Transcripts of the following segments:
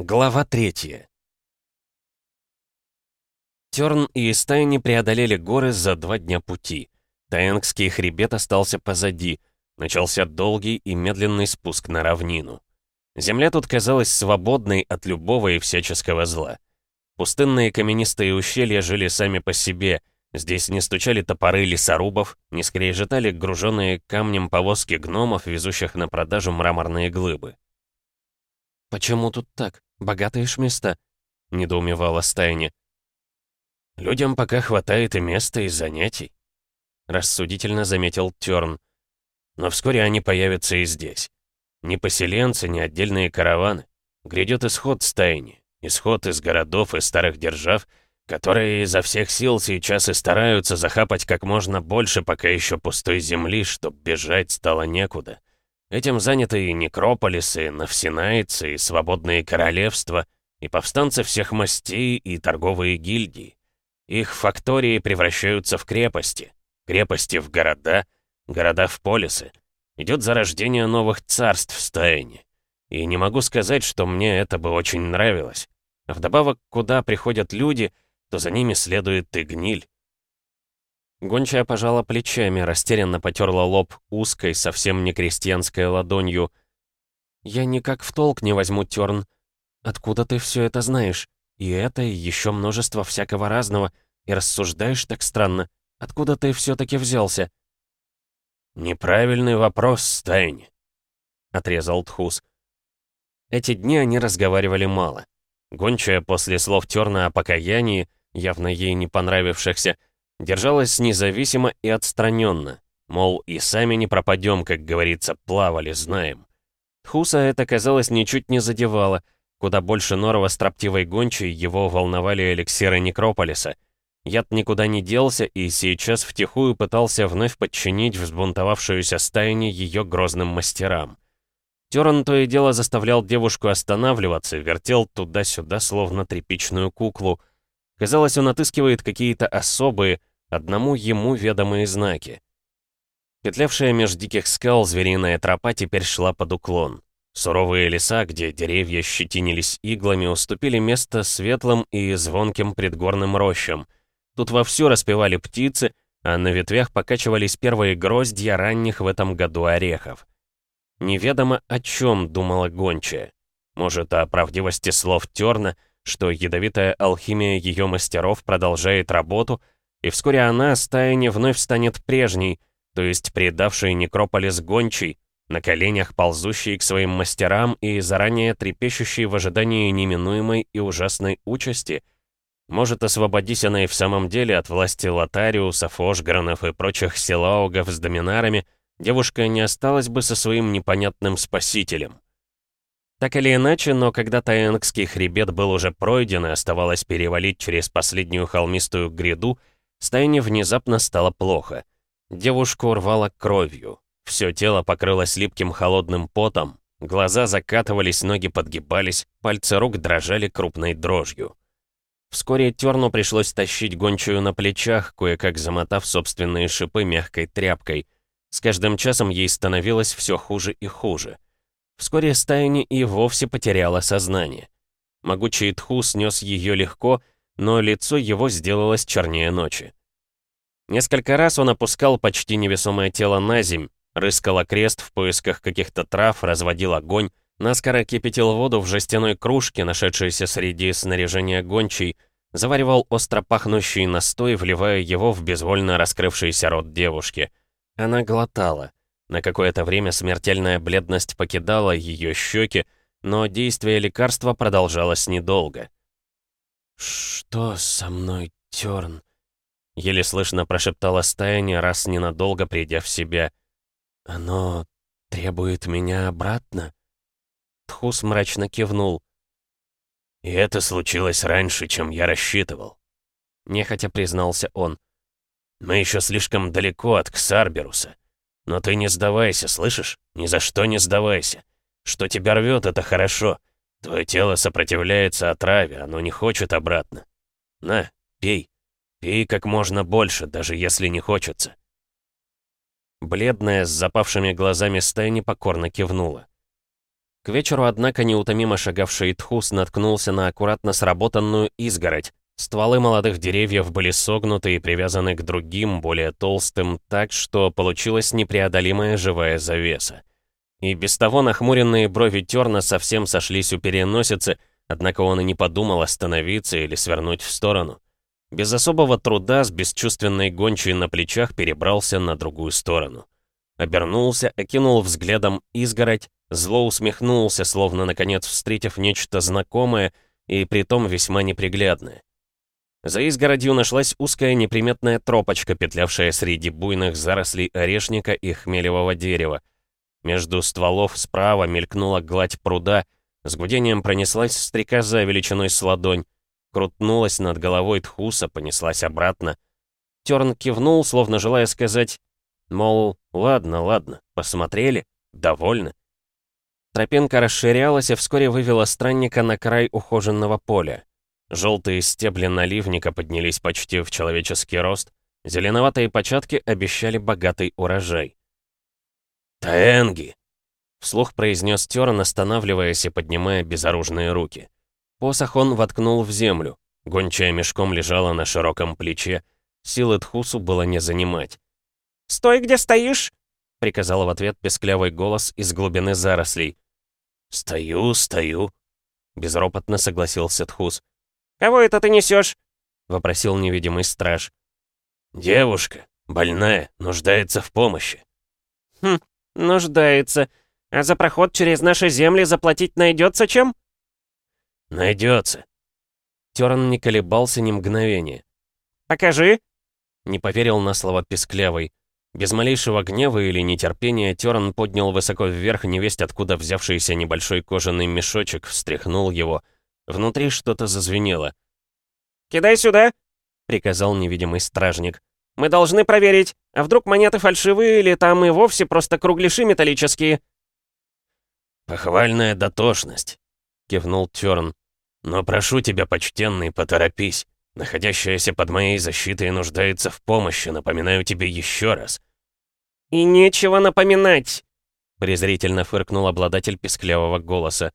Глава третья. Терн и Истайни преодолели горы за два дня пути. Таэнгский хребет остался позади. Начался долгий и медленный спуск на равнину. Земля тут казалась свободной от любого и всяческого зла. Пустынные каменистые ущелья жили сами по себе. Здесь не стучали топоры лесорубов, не скрежетали груженные камнем повозки гномов, везущих на продажу мраморные глыбы. «Почему тут так?» Богатые ж места», — недоумевала Стайни. «Людям пока хватает и места, и занятий», — рассудительно заметил Тёрн. «Но вскоре они появятся и здесь. Ни поселенцы, ни отдельные караваны. Грядет исход стайни, исход из городов и старых держав, которые изо всех сил сейчас и стараются захапать как можно больше пока еще пустой земли, чтоб бежать стало некуда. Этим заняты и некрополисы, и навсинайцы, и свободные королевства, и повстанцы всех мастей, и торговые гильдии. Их фактории превращаются в крепости, крепости в города, города в полисы. Идет зарождение новых царств в Стаэне. И не могу сказать, что мне это бы очень нравилось. Вдобавок, куда приходят люди, то за ними следует и гниль. Гончая пожала плечами, растерянно потерла лоб узкой, совсем не крестьянской ладонью. «Я никак в толк не возьму, Тёрн. Откуда ты все это знаешь? И это, и еще множество всякого разного. И рассуждаешь так странно. Откуда ты все таки взялся?» «Неправильный вопрос, Стайн», — отрезал Тхус. Эти дни они разговаривали мало. Гончая после слов Тёрна о покаянии, явно ей не понравившихся, Держалась независимо и отстраненно. Мол, и сами не пропадем, как говорится, плавали, знаем. Хуса это, казалось, ничуть не задевало. Куда больше Норова строптивой гончей его волновали эликсиры Некрополиса. Яд никуда не делся и сейчас втихую пытался вновь подчинить взбунтовавшуюся стайне ее грозным мастерам. Терн то и дело заставлял девушку останавливаться, вертел туда-сюда, словно тряпичную куклу. Казалось, он отыскивает какие-то особые, одному ему ведомые знаки. Петлявшая меж диких скал звериная тропа теперь шла под уклон. Суровые леса, где деревья щетинились иглами, уступили место светлым и звонким предгорным рощам. Тут вовсю распевали птицы, а на ветвях покачивались первые гроздья ранних в этом году орехов. Неведомо о чем думала гончая. Может, о правдивости слов Терна, что ядовитая алхимия ее мастеров продолжает работу — и вскоре она, стаяне, вновь станет прежней, то есть предавшей некрополис гончей, на коленях ползущей к своим мастерам и заранее трепещущей в ожидании неминуемой и ужасной участи. Может, освободись она и в самом деле от власти Лотариусов, Ошгранов и прочих селаугов с доминарами, девушка не осталась бы со своим непонятным спасителем. Так или иначе, но когда Таэнгский хребет был уже пройден и оставалось перевалить через последнюю холмистую гряду, Стайне внезапно стало плохо. Девушку рвало кровью. Все тело покрылось липким холодным потом, глаза закатывались, ноги подгибались, пальцы рук дрожали крупной дрожью. Вскоре Терну пришлось тащить гончую на плечах, кое-как замотав собственные шипы мягкой тряпкой. С каждым часом ей становилось все хуже и хуже. Вскоре Стайни и вовсе потеряла сознание. Могучий Тху снес ее легко, но лицо его сделалось чернее ночи. Несколько раз он опускал почти невесомое тело на земь, рыскал окрест в поисках каких-то трав, разводил огонь, наскоро кипятил воду в жестяной кружке, нашедшейся среди снаряжения гончей, заваривал остро пахнущий настой, вливая его в безвольно раскрывшийся рот девушки. Она глотала. На какое-то время смертельная бледность покидала ее щеки, но действие лекарства продолжалось недолго. «Что со мной, Тёрн?» Еле слышно прошептала стаяния, раз ненадолго придя в себя. «Оно требует меня обратно?» Тхус мрачно кивнул. «И это случилось раньше, чем я рассчитывал», — нехотя признался он. «Мы еще слишком далеко от Ксарберуса. Но ты не сдавайся, слышишь? Ни за что не сдавайся. Что тебя рвет, это хорошо. Твое тело сопротивляется отраве, оно не хочет обратно. На, пей. Пей как можно больше, даже если не хочется. Бледная, с запавшими глазами стая покорно кивнула. К вечеру, однако, неутомимо шагавший Тхус наткнулся на аккуратно сработанную изгородь. Стволы молодых деревьев были согнуты и привязаны к другим, более толстым, так что получилась непреодолимая живая завеса. И без того нахмуренные брови Терна совсем сошлись у переносицы, однако он и не подумал остановиться или свернуть в сторону. Без особого труда с бесчувственной гончей на плечах перебрался на другую сторону. Обернулся, окинул взглядом изгородь, зло усмехнулся, словно наконец встретив нечто знакомое и притом весьма неприглядное. За изгородью нашлась узкая неприметная тропочка, петлявшая среди буйных зарослей орешника и хмелевого дерева. Между стволов справа мелькнула гладь пруда, с гудением пронеслась стрекоза величиной с ладонь, крутнулась над головой Тхуса, понеслась обратно. Терн кивнул, словно желая сказать, мол, ладно, ладно, посмотрели, довольны. Тропинка расширялась и вскоре вывела странника на край ухоженного поля. Желтые стебли наливника поднялись почти в человеческий рост, зеленоватые початки обещали богатый урожай. «Таэнги!» — вслух произнес Терн, останавливаясь и поднимая безоружные руки. Посох он воткнул в землю. Гончая мешком лежала на широком плече. Силы Тхусу было не занимать. «Стой, где стоишь!» — приказал в ответ песклявый голос из глубины зарослей. «Стою, стою!» — безропотно согласился Тхус. «Кого это ты несешь? вопросил невидимый страж. «Девушка, больная, нуждается в помощи». «Хм, нуждается. А за проход через наши земли заплатить найдется чем?» «Найдется». Терн не колебался ни мгновения. «Покажи!» Не поверил на слово Песклявый. Без малейшего гнева или нетерпения Терн поднял высоко вверх невесть откуда взявшийся небольшой кожаный мешочек, встряхнул его — Внутри что-то зазвенело. «Кидай сюда!» — приказал невидимый стражник. «Мы должны проверить, а вдруг монеты фальшивые или там и вовсе просто кругляши металлические?» «Похвальная дотошность», — кивнул Тёрн. «Но прошу тебя, почтенный, поторопись. Находящаяся под моей защитой нуждается в помощи, напоминаю тебе еще раз». «И нечего напоминать», — презрительно фыркнул обладатель песклявого голоса.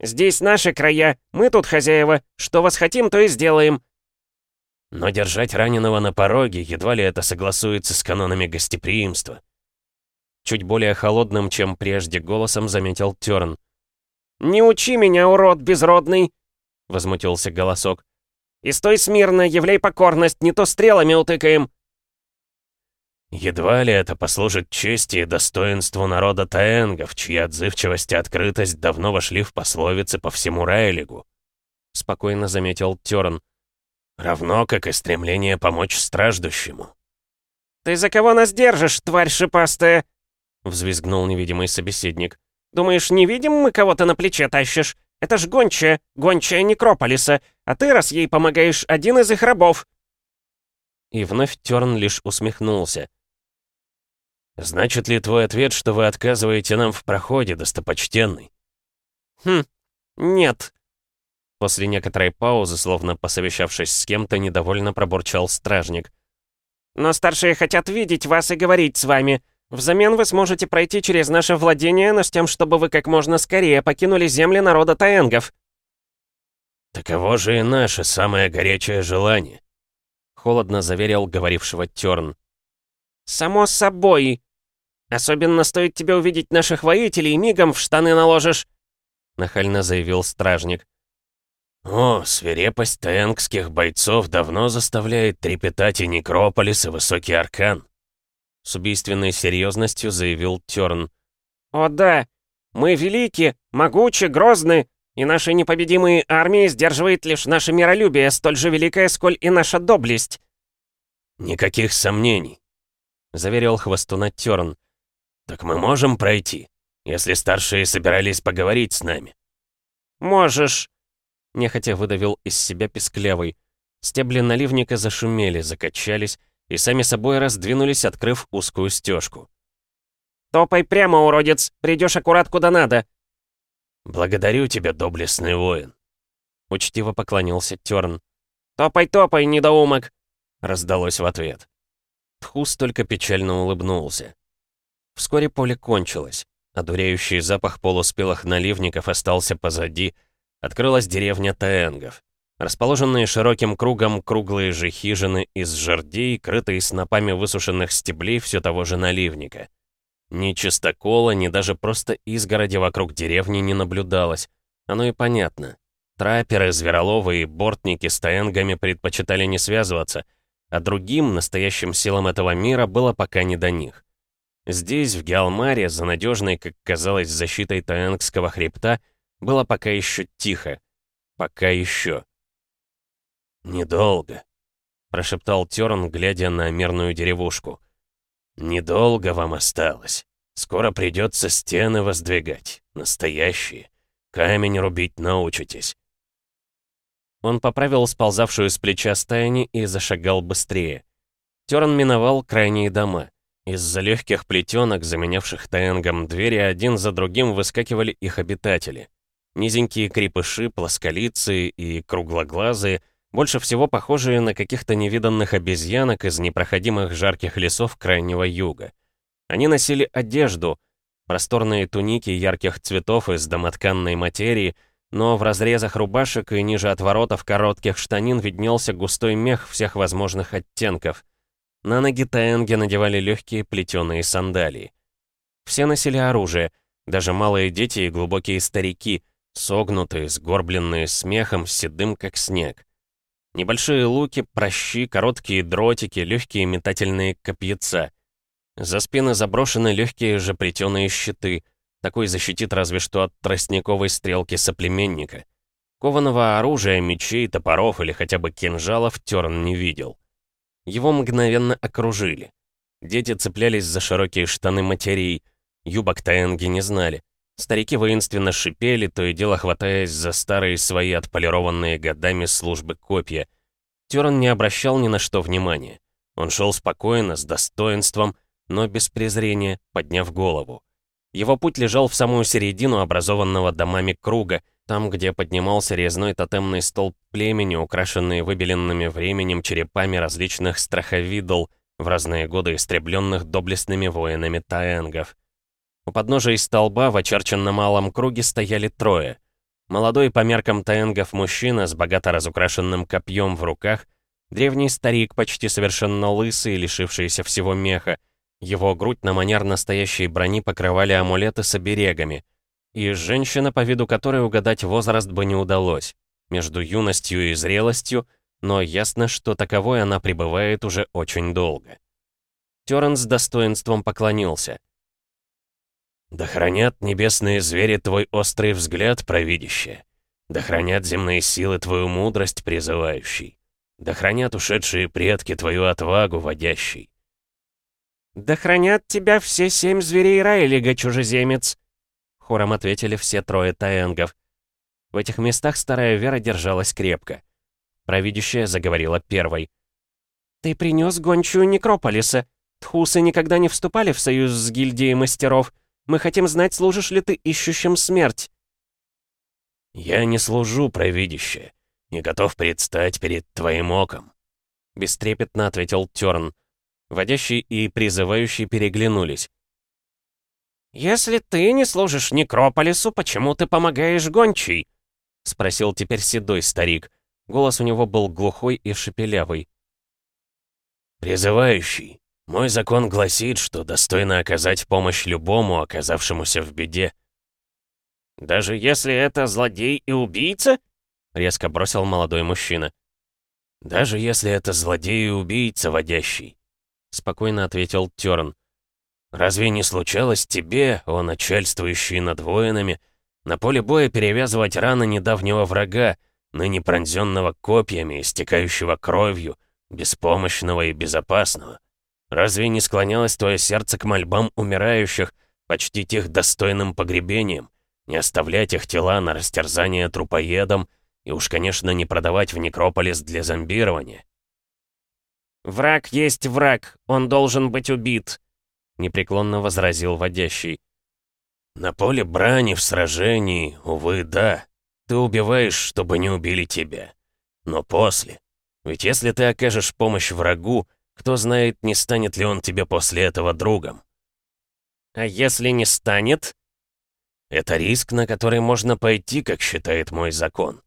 Здесь наши края, мы тут хозяева. Что вас хотим, то и сделаем». Но держать раненого на пороге, едва ли это согласуется с канонами гостеприимства. Чуть более холодным, чем прежде, голосом заметил Тёрн. «Не учи меня, урод безродный!» — возмутился голосок. «И стой смирно, являй покорность, не то стрелами утыкаем!» Едва ли это послужит чести и достоинству народа Таэнгов, чья отзывчивость и открытость давно вошли в пословицы по всему Райлигу. Спокойно заметил Тёрн. Равно, как и стремление помочь страждущему. «Ты за кого нас держишь, тварь шипастая?» Взвизгнул невидимый собеседник. «Думаешь, не видим мы кого-то на плече тащишь? Это ж гончая, гончая Некрополиса, а ты, раз ей помогаешь, один из их рабов». И вновь Тёрн лишь усмехнулся. «Значит ли твой ответ, что вы отказываете нам в проходе, достопочтенный?» «Хм, нет». После некоторой паузы, словно посовещавшись с кем-то, недовольно пробурчал стражник. «Но старшие хотят видеть вас и говорить с вами. Взамен вы сможете пройти через наше владение, но с тем, чтобы вы как можно скорее покинули земли народа таэнгов». «Таково же и наше самое горячее желание», — холодно заверил говорившего Тёрн. «Само собой», «Особенно стоит тебе увидеть наших воителей, мигом в штаны наложишь!» Нахально заявил стражник. «О, свирепость таэнгских бойцов давно заставляет трепетать и Некрополис, и Высокий Аркан!» С убийственной серьезностью заявил Тёрн. «О да, мы велики, могучи, грозны, и наши непобедимые армии сдерживает лишь наше миролюбие, столь же великое, сколь и наша доблесть!» «Никаких сомнений», — заверил хвостуна Тёрн. «Так мы можем пройти, если старшие собирались поговорить с нами?» «Можешь», — нехотя выдавил из себя песклявый. Стебли наливника зашумели, закачались и сами собой раздвинулись, открыв узкую стежку. «Топай прямо, уродец! Придешь аккурат куда надо!» «Благодарю тебя, доблестный воин!» Учтиво поклонился Тёрн. «Топай, топай, недоумок!» Раздалось в ответ. Тхус только печально улыбнулся. Вскоре поле кончилось. одуряющий запах полуспелых наливников остался позади, открылась деревня Таэнгов. Расположенные широким кругом круглые же хижины из жердей, крытые снопами высушенных стеблей все того же наливника. Ни чистокола, ни даже просто изгороди вокруг деревни не наблюдалось. Оно и понятно. Трапперы, звероловы и бортники с таэнгами предпочитали не связываться, а другим, настоящим силам этого мира, было пока не до них. Здесь, в Геалмаре, за надежной, как казалось, защитой Таэнгского хребта, было пока еще тихо. Пока еще. «Недолго», — прошептал Терн, глядя на мирную деревушку. «Недолго вам осталось. Скоро придется стены воздвигать. Настоящие. Камень рубить научитесь». Он поправил сползавшую с плеча стаяни и зашагал быстрее. Терн миновал крайние дома. Из-за легких плетенок, заменявших таэнгом двери, один за другим выскакивали их обитатели. Низенькие крепыши, плосколицы и круглоглазые — больше всего похожие на каких-то невиданных обезьянок из непроходимых жарких лесов Крайнего Юга. Они носили одежду, просторные туники ярких цветов из домотканной материи, но в разрезах рубашек и ниже отворотов коротких штанин виднелся густой мех всех возможных оттенков. На ноги таэнги надевали легкие плетеные сандалии. Все носили оружие, даже малые дети и глубокие старики, согнутые, сгорбленные смехом, седым как снег. Небольшие луки, прощи, короткие дротики, легкие метательные копьяца. За спины заброшены легкие же плетеные щиты. Такой защитит разве что от тростниковой стрелки соплеменника. Кованого оружия, мечей, топоров или хотя бы кинжалов Терн не видел. Его мгновенно окружили. Дети цеплялись за широкие штаны матерей. Юбок Таэнги не знали. Старики воинственно шипели, то и дело хватаясь за старые свои отполированные годами службы копья. Терн не обращал ни на что внимания. Он шел спокойно, с достоинством, но без презрения, подняв голову. Его путь лежал в самую середину образованного домами круга, там, где поднимался резной тотемный столб племени, украшенный выбеленными временем черепами различных страховидл, в разные годы истребленных доблестными воинами таэнгов. У подножия столба в очерченном малом круге стояли трое. Молодой по меркам таэнгов мужчина с богато разукрашенным копьем в руках, древний старик, почти совершенно лысый, лишившийся всего меха, его грудь на манер настоящей брони покрывали амулеты с оберегами, и женщина, по виду которой угадать возраст бы не удалось, между юностью и зрелостью, но ясно, что таковой она пребывает уже очень долго. Террен с достоинством поклонился. Да хранят небесные звери твой острый взгляд, провидище. Да хранят земные силы твою мудрость, призывающий. Да хранят ушедшие предки твою отвагу, водящий. «Да хранят тебя все семь зверей Райлига, чужеземец!» Хором ответили все трое таэнгов. В этих местах старая Вера держалась крепко. Провидящая заговорила первой. «Ты принес гончую Некрополиса. Тхусы никогда не вступали в союз с гильдией мастеров. Мы хотим знать, служишь ли ты ищущим смерть». «Я не служу, провидище, и готов предстать перед твоим оком», — бестрепетно ответил Тёрн. Водящий и призывающий переглянулись. «Если ты не служишь Некрополису, почему ты помогаешь гончей?» — спросил теперь седой старик. Голос у него был глухой и шепелявый. «Призывающий, мой закон гласит, что достойно оказать помощь любому, оказавшемуся в беде. «Даже если это злодей и убийца?» — резко бросил молодой мужчина. «Даже если это злодей и убийца, водящий», — спокойно ответил Тёрн. «Разве не случалось тебе, о начальствующий над воинами, на поле боя перевязывать раны недавнего врага, ныне пронзенного копьями, истекающего кровью, беспомощного и безопасного? Разве не склонялось твое сердце к мольбам умирающих, почтить их достойным погребением, не оставлять их тела на растерзание трупоедам и уж, конечно, не продавать в некрополис для зомбирования? «Враг есть враг, он должен быть убит», — непреклонно возразил водящий. «На поле брани, в сражении, увы, да. Ты убиваешь, чтобы не убили тебя. Но после. Ведь если ты окажешь помощь врагу, кто знает, не станет ли он тебе после этого другом. «А если не станет?» Это риск, на который можно пойти, как считает мой закон».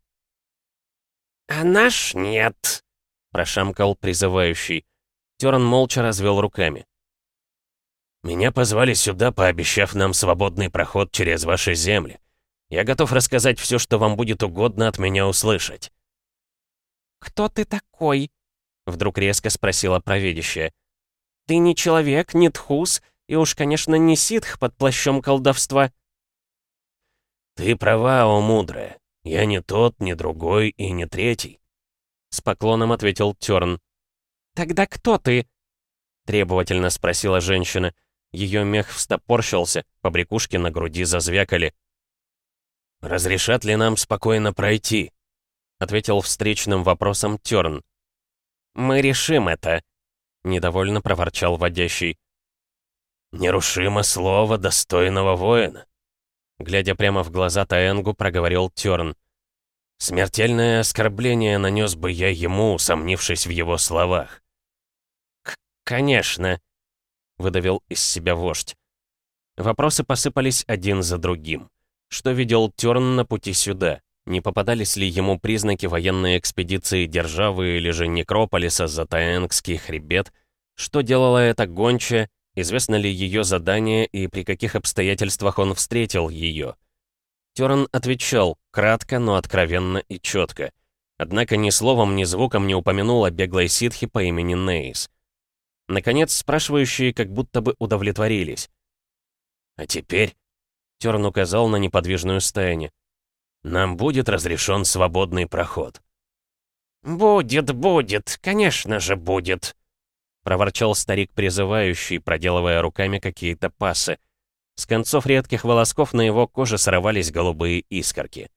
«А наш нет», — прошамкал призывающий. Терн молча развел руками. «Меня позвали сюда, пообещав нам свободный проход через ваши земли. Я готов рассказать все, что вам будет угодно от меня услышать». «Кто ты такой?» — вдруг резко спросила провидящая. «Ты не человек, не тхус, и уж, конечно, не ситх под плащом колдовства». «Ты права, о мудрая. Я не тот, не другой и не третий», — с поклоном ответил Тёрн. «Тогда кто ты?» — требовательно спросила женщина. Ее мех встопорщился, побрякушки на груди зазвякали. «Разрешат ли нам спокойно пройти?» — ответил встречным вопросом Тёрн. «Мы решим это», — недовольно проворчал водящий. «Нерушимо слово достойного воина», — глядя прямо в глаза Таэнгу, проговорил Тёрн. «Смертельное оскорбление нанес бы я ему, усомнившись в его словах». «Конечно», — выдавил из себя вождь. Вопросы посыпались один за другим. Что видел Тёрн на пути сюда? Не попадались ли ему признаки военной экспедиции державы или же некрополиса за Таэнгский хребет? Что делала эта гончая? Известно ли ее задание и при каких обстоятельствах он встретил ее? Терн отвечал, кратко, но откровенно и четко. Однако ни словом, ни звуком не упомянул о беглой ситхе по имени Нейс. Наконец, спрашивающие как будто бы удовлетворились. «А теперь...» — Терн указал на неподвижную стаяне. Нам будет разрешен свободный проход». «Будет, будет, конечно же будет», — проворчал старик призывающий, проделывая руками какие-то пасы. С концов редких волосков на его коже сорвались голубые искорки.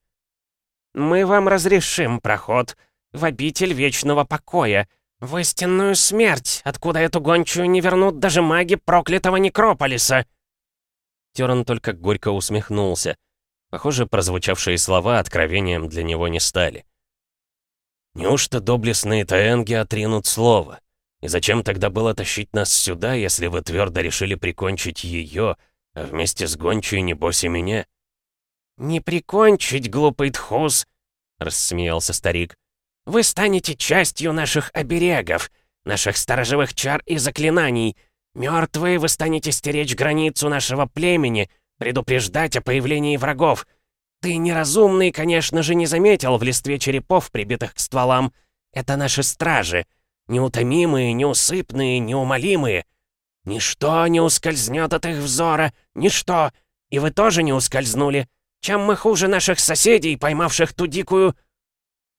«Мы вам разрешим проход в обитель вечного покоя, в истинную смерть, откуда эту гончую не вернут даже маги проклятого некрополиса!» Терн только горько усмехнулся. Похоже, прозвучавшие слова откровением для него не стали. Неужто доблестные таэнги отринут слово? И зачем тогда было тащить нас сюда, если вы твердо решили прикончить ее, а вместе с гончей, небось, и меня? «Не прикончить, глупый тхус!» — рассмеялся старик. «Вы станете частью наших оберегов, наших сторожевых чар и заклинаний. Мертвые вы станете стеречь границу нашего племени — предупреждать о появлении врагов. Ты неразумный, конечно же, не заметил в листве черепов, прибитых к стволам. Это наши стражи. Неутомимые, неусыпные, неумолимые. Ничто не ускользнет от их взора, ничто. И вы тоже не ускользнули. Чем мы хуже наших соседей, поймавших ту дикую...»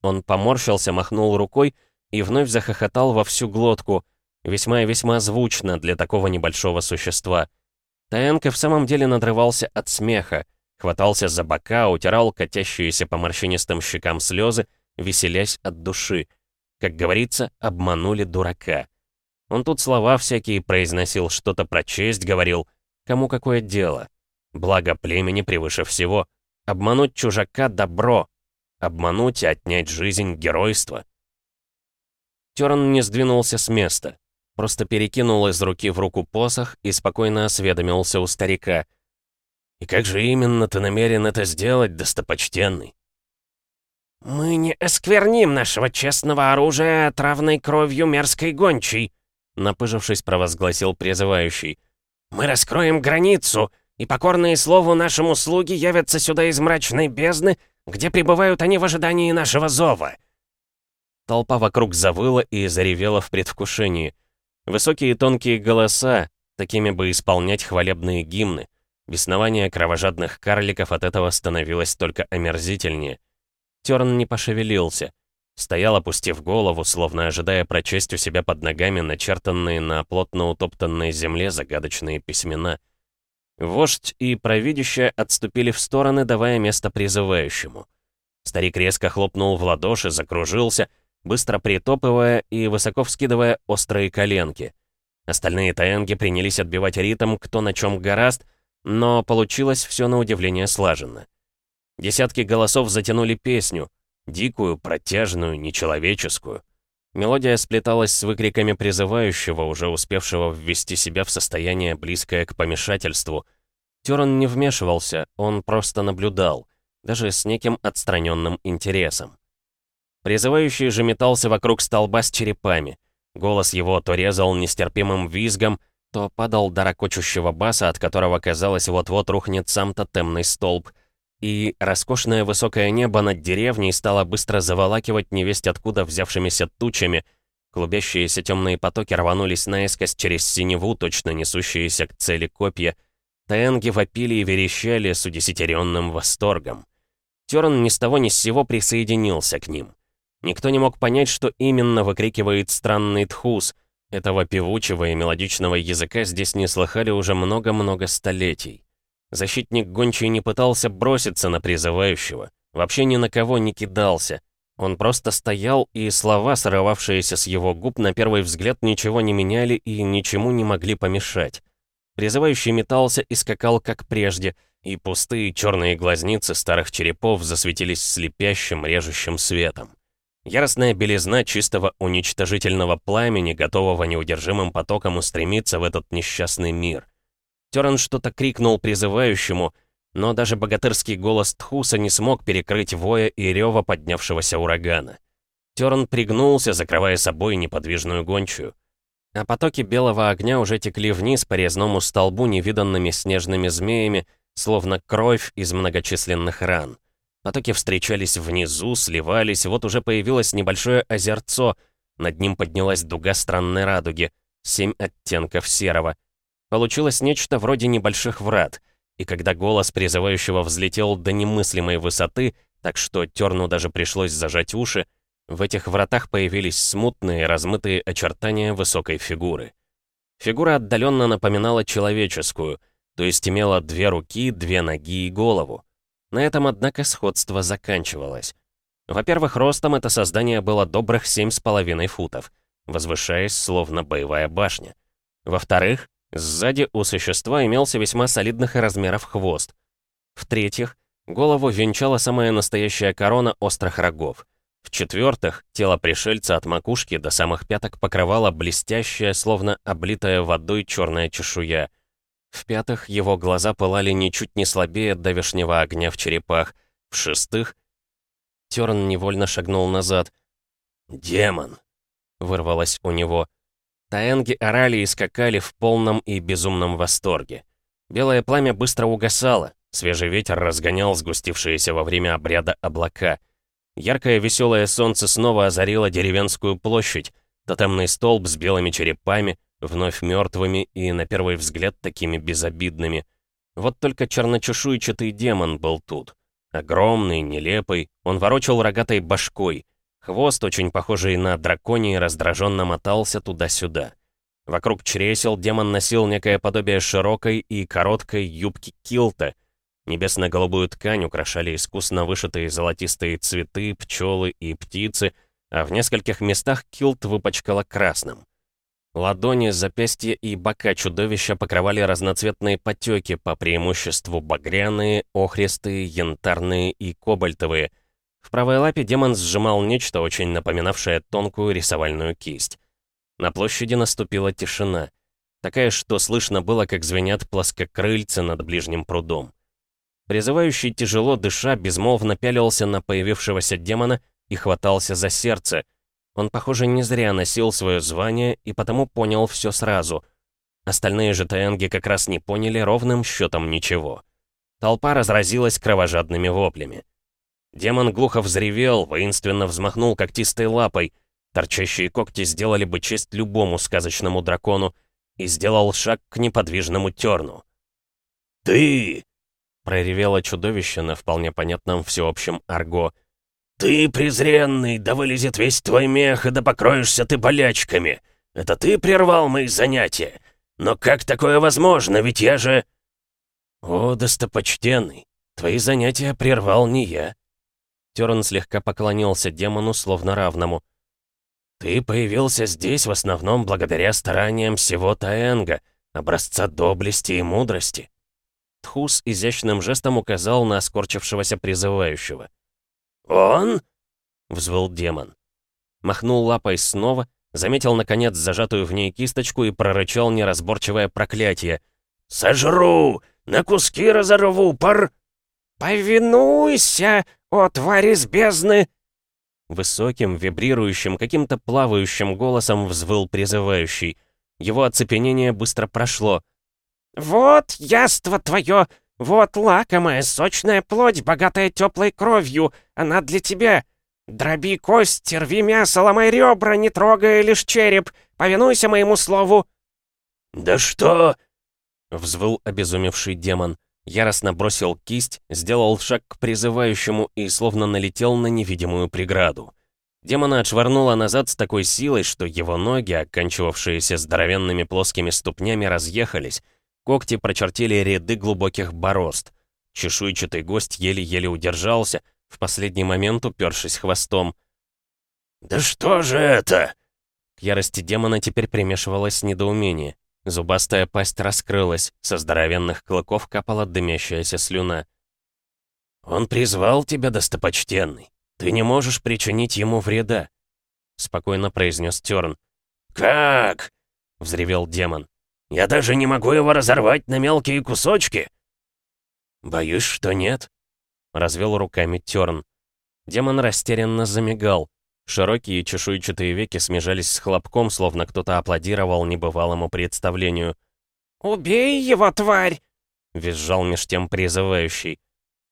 Он поморщился, махнул рукой и вновь захохотал во всю глотку, весьма и весьма звучно для такого небольшого существа — Таенко в самом деле надрывался от смеха, хватался за бока, утирал катящиеся по морщинистым щекам слезы, веселясь от души. Как говорится, обманули дурака. Он тут слова всякие произносил, что-то про честь говорил. Кому какое дело? Благо племени превыше всего. Обмануть чужака — добро. Обмануть и отнять жизнь — геройство. Терн не сдвинулся с места. Просто перекинул из руки в руку посох и спокойно осведомился у старика. «И как же именно ты намерен это сделать, достопочтенный?» «Мы не оскверним нашего честного оружия отравной кровью мерзкой гончей», напыжившись, провозгласил призывающий. «Мы раскроем границу, и покорные слову нашему слуги явятся сюда из мрачной бездны, где пребывают они в ожидании нашего зова». Толпа вокруг завыла и заревела в предвкушении. Высокие тонкие голоса, такими бы исполнять хвалебные гимны. Беснование кровожадных карликов от этого становилось только омерзительнее. Терн не пошевелился. Стоял, опустив голову, словно ожидая прочесть у себя под ногами начертанные на плотно утоптанной земле загадочные письмена. Вождь и провидище отступили в стороны, давая место призывающему. Старик резко хлопнул в ладоши, закружился — быстро притопывая и высоко вскидывая острые коленки. Остальные таенги принялись отбивать ритм кто на чем гораст, но получилось все на удивление слаженно. Десятки голосов затянули песню, дикую, протяжную, нечеловеческую. Мелодия сплеталась с выкриками призывающего, уже успевшего ввести себя в состояние, близкое к помешательству. Тёран не вмешивался, он просто наблюдал, даже с неким отстраненным интересом. Призывающий же метался вокруг столба с черепами. Голос его то резал нестерпимым визгом, то падал до ракочущего баса, от которого, казалось, вот-вот рухнет сам тотемный столб. И роскошное высокое небо над деревней стало быстро заволакивать невесть откуда взявшимися тучами. Клубящиеся темные потоки рванулись наискось через синеву, точно несущиеся к цели копья. Таэнги вопили и верещали с удесятеренным восторгом. Терн ни с того ни с сего присоединился к ним. Никто не мог понять, что именно выкрикивает странный тхус. Этого певучего и мелодичного языка здесь не слыхали уже много-много столетий. Защитник гончий не пытался броситься на призывающего, вообще ни на кого не кидался. Он просто стоял, и слова, срывавшиеся с его губ, на первый взгляд ничего не меняли и ничему не могли помешать. Призывающий метался и скакал как прежде, и пустые черные глазницы старых черепов засветились слепящим, режущим светом. Яростная белизна чистого уничтожительного пламени, готового неудержимым потоком устремиться в этот несчастный мир. Теран что-то крикнул призывающему, но даже богатырский голос Тхуса не смог перекрыть воя и рева поднявшегося урагана. Терн пригнулся, закрывая собой неподвижную гончую. А потоки белого огня уже текли вниз по резному столбу невиданными снежными змеями, словно кровь из многочисленных ран. Потоки встречались внизу, сливались, вот уже появилось небольшое озерцо, над ним поднялась дуга странной радуги, семь оттенков серого. Получилось нечто вроде небольших врат, и когда голос призывающего взлетел до немыслимой высоты, так что Терну даже пришлось зажать уши, в этих вратах появились смутные, размытые очертания высокой фигуры. Фигура отдаленно напоминала человеческую, то есть имела две руки, две ноги и голову. На этом, однако, сходство заканчивалось. Во-первых, ростом это создание было добрых семь с половиной футов, возвышаясь, словно боевая башня. Во-вторых, сзади у существа имелся весьма солидных размеров хвост. В-третьих, голову венчала самая настоящая корона острых рогов. В-четвертых, тело пришельца от макушки до самых пяток покрывала блестящая, словно облитая водой черная чешуя — в-пятых, его глаза пылали ничуть не слабее давешнего огня в черепах. В-шестых, Терн невольно шагнул назад. «Демон!» — вырвалось у него. Таэнги орали и скакали в полном и безумном восторге. Белое пламя быстро угасало, свежий ветер разгонял сгустившиеся во время обряда облака. Яркое веселое солнце снова озарило деревенскую площадь, тотемный столб с белыми черепами, вновь мертвыми и, на первый взгляд, такими безобидными. Вот только черночешуйчатый демон был тут. Огромный, нелепый, он ворочал рогатой башкой. Хвост, очень похожий на драконий, раздраженно мотался туда-сюда. Вокруг чресел демон носил некое подобие широкой и короткой юбки килта. Небесно-голубую ткань украшали искусно вышитые золотистые цветы, пчелы и птицы, а в нескольких местах килт выпачкало красным. Ладони, запястья и бока чудовища покрывали разноцветные потеки, по преимуществу багряные, охристые, янтарные и кобальтовые. В правой лапе демон сжимал нечто, очень напоминавшее тонкую рисовальную кисть. На площади наступила тишина. Такая, что слышно было, как звенят плоскокрыльцы над ближним прудом. Призывающий тяжело дыша безмолвно пялился на появившегося демона и хватался за сердце, он, похоже, не зря носил свое звание и потому понял все сразу. Остальные же таэнги как раз не поняли ровным счетом ничего. Толпа разразилась кровожадными воплями. Демон глухо взревел, воинственно взмахнул когтистой лапой. Торчащие когти сделали бы честь любому сказочному дракону и сделал шаг к неподвижному терну. «Ты!» — проревело чудовище на вполне понятном всеобщем арго — «Ты, презренный, да вылезет весь твой мех, и да покроешься ты болячками! Это ты прервал мои занятия! Но как такое возможно, ведь я же...» «О, достопочтенный, твои занятия прервал не я!» Терн слегка поклонился демону, словно равному. «Ты появился здесь в основном благодаря стараниям всего Таэнга, образца доблести и мудрости». Тхус изящным жестом указал на оскорчившегося призывающего. «Он?» — взвыл демон. Махнул лапой снова, заметил, наконец, зажатую в ней кисточку и прорычал неразборчивое проклятие. «Сожру! На куски разорву, пар...» «Повинуйся, о тварь из бездны!» Высоким, вибрирующим, каким-то плавающим голосом взвыл призывающий. Его оцепенение быстро прошло. «Вот яство твое! Вот лакомая, сочная плоть, богатая теплой кровью! Она для тебя! Дроби кость, рви мясо, ломай ребра, не трогая лишь череп! Повинуйся моему слову!» «Да что?» — взвыл обезумевший демон. Яростно бросил кисть, сделал шаг к призывающему и словно налетел на невидимую преграду. Демона отшвырнуло назад с такой силой, что его ноги, оканчивавшиеся здоровенными плоскими ступнями, разъехались. Когти прочертили ряды глубоких борозд. Чешуйчатый гость еле-еле удержался, в последний момент упершись хвостом. «Да что же это?» К ярости демона теперь примешивалось недоумение. Зубастая пасть раскрылась, со здоровенных клыков капала дымящаяся слюна. «Он призвал тебя, достопочтенный. Ты не можешь причинить ему вреда», — спокойно произнес Терн. «Как?» — взревел демон. «Я даже не могу его разорвать на мелкие кусочки?» «Боюсь, что нет», — развел руками Терн. Демон растерянно замигал. Широкие чешуйчатые веки смежались с хлопком, словно кто-то аплодировал небывалому представлению. «Убей его, тварь!» — визжал меж тем призывающий.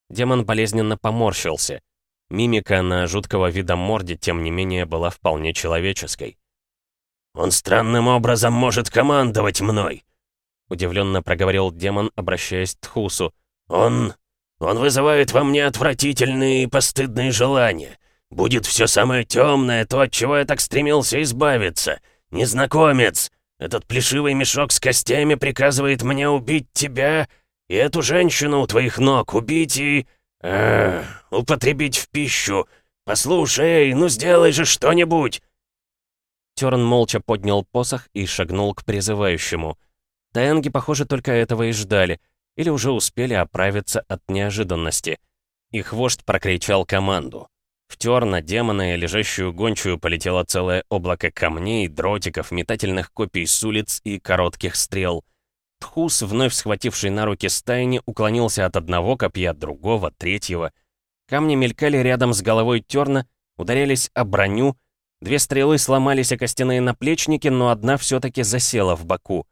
Демон болезненно поморщился. Мимика на жуткого вида морде, тем не менее, была вполне человеческой. «Он странным образом может командовать мной!» Удивленно проговорил демон, обращаясь к Тхусу. «Он... он вызывает во мне отвратительные и постыдные желания. Будет все самое темное, то, от чего я так стремился избавиться. Незнакомец, этот плешивый мешок с костями приказывает мне убить тебя и эту женщину у твоих ног, убить и... Э, употребить в пищу. Послушай, ну сделай же что-нибудь!» Терн молча поднял посох и шагнул к призывающему. Таэнги, похоже, только этого и ждали, или уже успели оправиться от неожиданности. Их вождь прокричал команду. В терна, демона и лежащую гончую полетело целое облако камней, дротиков, метательных копий с улиц и коротких стрел. Тхус, вновь схвативший на руки стайни, уклонился от одного копья, другого, третьего. Камни мелькали рядом с головой терна, ударялись о броню, две стрелы сломались о костяные наплечники, но одна все-таки засела в боку.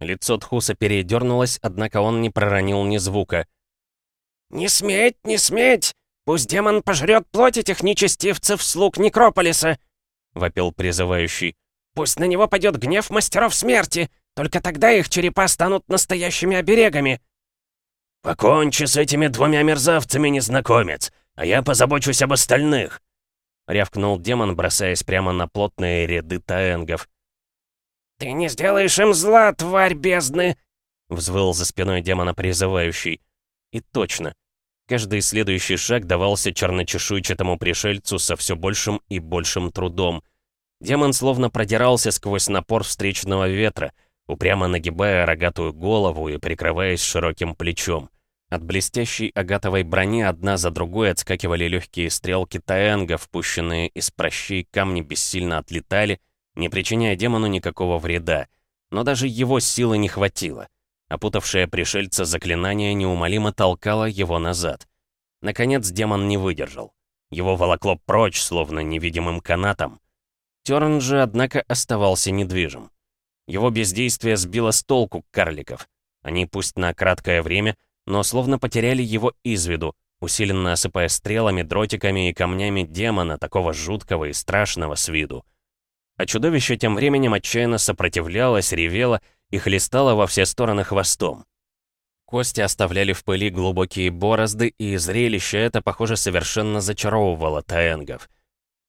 Лицо Тхуса передернулось, однако он не проронил ни звука. «Не сметь, не сметь! Пусть демон пожрет плоть этих нечестивцев, слуг Некрополиса!» — вопил призывающий. «Пусть на него пойдет гнев мастеров смерти! Только тогда их черепа станут настоящими оберегами!» «Покончи с этими двумя мерзавцами, незнакомец, а я позабочусь об остальных!» — рявкнул демон, бросаясь прямо на плотные ряды таэнгов. «Ты не сделаешь им зла, тварь бездны!» — взвыл за спиной демона призывающий. И точно, Каждый следующий шаг давался черночешуйчатому пришельцу со все большим и большим трудом. Демон словно продирался сквозь напор встречного ветра, упрямо нагибая рогатую голову и прикрываясь широким плечом. От блестящей агатовой брони одна за другой отскакивали легкие стрелки таэнга, впущенные из прощей камни бессильно отлетали, не причиняя демону никакого вреда. Но даже его силы не хватило. Опутавшее пришельца заклинание неумолимо толкало его назад. Наконец демон не выдержал. Его волокло прочь, словно невидимым канатом. Терн же, однако, оставался недвижим. Его бездействие сбило с толку карликов. Они, пусть на краткое время, но словно потеряли его из виду, усиленно осыпая стрелами, дротиками и камнями демона, такого жуткого и страшного с виду. А чудовище тем временем отчаянно сопротивлялось, ревело и хлестала во все стороны хвостом. Кости оставляли в пыли глубокие борозды, и зрелище это, похоже, совершенно зачаровывало таэнгов.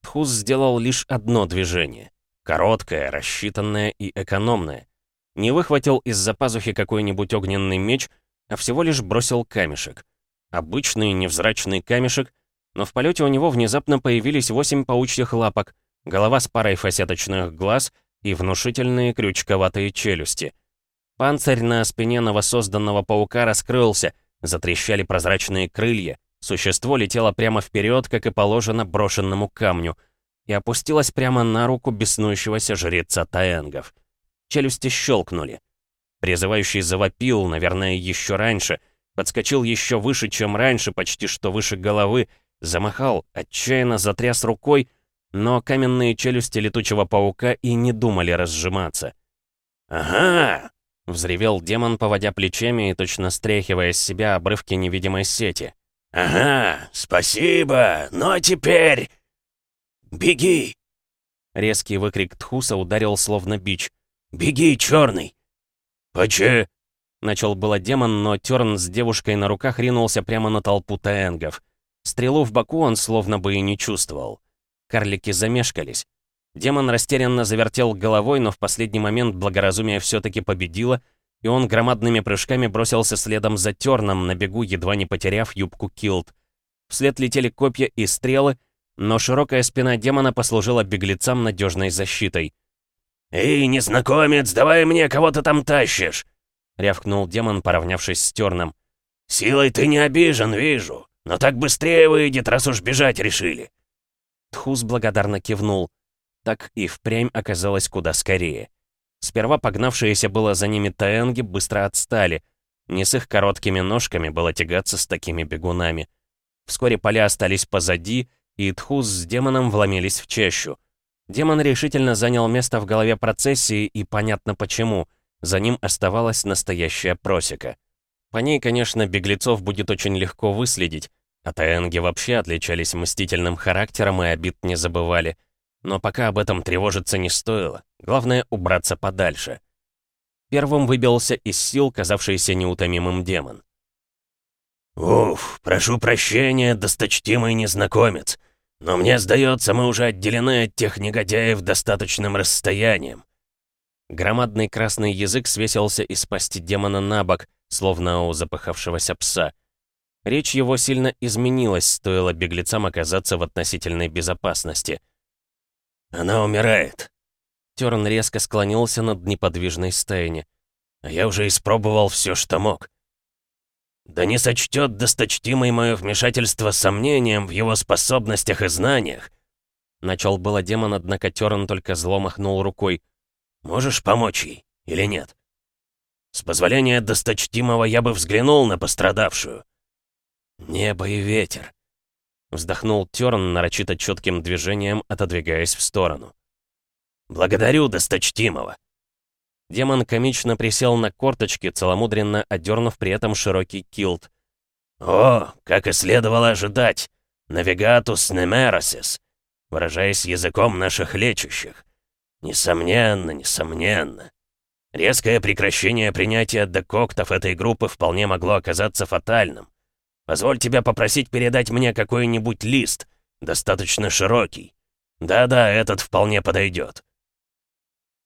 Тхус сделал лишь одно движение. Короткое, рассчитанное и экономное. Не выхватил из-за пазухи какой-нибудь огненный меч, а всего лишь бросил камешек. Обычный невзрачный камешек, но в полете у него внезапно появились восемь паучьих лапок, голова с парой фасеточных глаз — и внушительные крючковатые челюсти. Панцирь на спине новосозданного паука раскрылся, затрещали прозрачные крылья, существо летело прямо вперед, как и положено брошенному камню, и опустилось прямо на руку беснующегося жреца Таэнгов. Челюсти щелкнули. Призывающий завопил, наверное, еще раньше, подскочил еще выше, чем раньше, почти что выше головы, замахал, отчаянно затряс рукой, но каменные челюсти летучего паука и не думали разжиматься. «Ага!» — взревел демон, поводя плечами и точно стряхивая с себя обрывки невидимой сети. «Ага, спасибо, но теперь... беги!» Резкий выкрик Тхуса ударил словно бич. «Беги, черный!» «Поче?» Начал было демон, но Терн с девушкой на руках ринулся прямо на толпу таэнгов. Стрелу в боку он словно бы и не чувствовал. Карлики замешкались. Демон растерянно завертел головой, но в последний момент благоразумие все-таки победило, и он громадными прыжками бросился следом за Терном, на бегу едва не потеряв юбку Килд. Вслед летели копья и стрелы, но широкая спина демона послужила беглецам надежной защитой. «Эй, незнакомец, давай мне, кого ты там тащишь!» — рявкнул демон, поравнявшись с Терном. «Силой ты не обижен, вижу, но так быстрее выйдет, раз уж бежать решили!» Тхус благодарно кивнул. Так и впрямь оказалось куда скорее. Сперва погнавшиеся было за ними таэнги быстро отстали. Не с их короткими ножками было тягаться с такими бегунами. Вскоре поля остались позади, и Тхус с демоном вломились в чащу. Демон решительно занял место в голове процессии, и понятно почему. За ним оставалась настоящая просека. По ней, конечно, беглецов будет очень легко выследить, а таэнги вообще отличались мстительным характером и обид не забывали. Но пока об этом тревожиться не стоило. Главное — убраться подальше. Первым выбился из сил казавшийся неутомимым демон. «Уф, прошу прощения, досточтимый незнакомец, но мне сдается, мы уже отделены от тех негодяев достаточным расстоянием». Громадный красный язык свесился из пасти демона на бок, словно у запыхавшегося пса. Речь его сильно изменилась, стоило беглецам оказаться в относительной безопасности. «Она умирает», Терн резко склонился над неподвижной стайни. «А я уже испробовал все, что мог». «Да не сочтет досточтимый мое вмешательство сомнением в его способностях и знаниях». Начал было демон, однако Терн только зло махнул рукой. «Можешь помочь ей или нет?» «С позволения досточтимого я бы взглянул на пострадавшую». «Небо и ветер», — вздохнул Терн нарочито четким движением, отодвигаясь в сторону. «Благодарю, досточтимого!» Демон комично присел на корточки, целомудренно одернув при этом широкий килт. «О, как и следовало ожидать! Навигатус немеросис!» выражаясь языком наших лечащих. Несомненно, несомненно. Резкое прекращение принятия декоктов этой группы вполне могло оказаться фатальным. Позволь тебя попросить передать мне какой-нибудь лист, достаточно широкий. Да-да, этот вполне подойдет.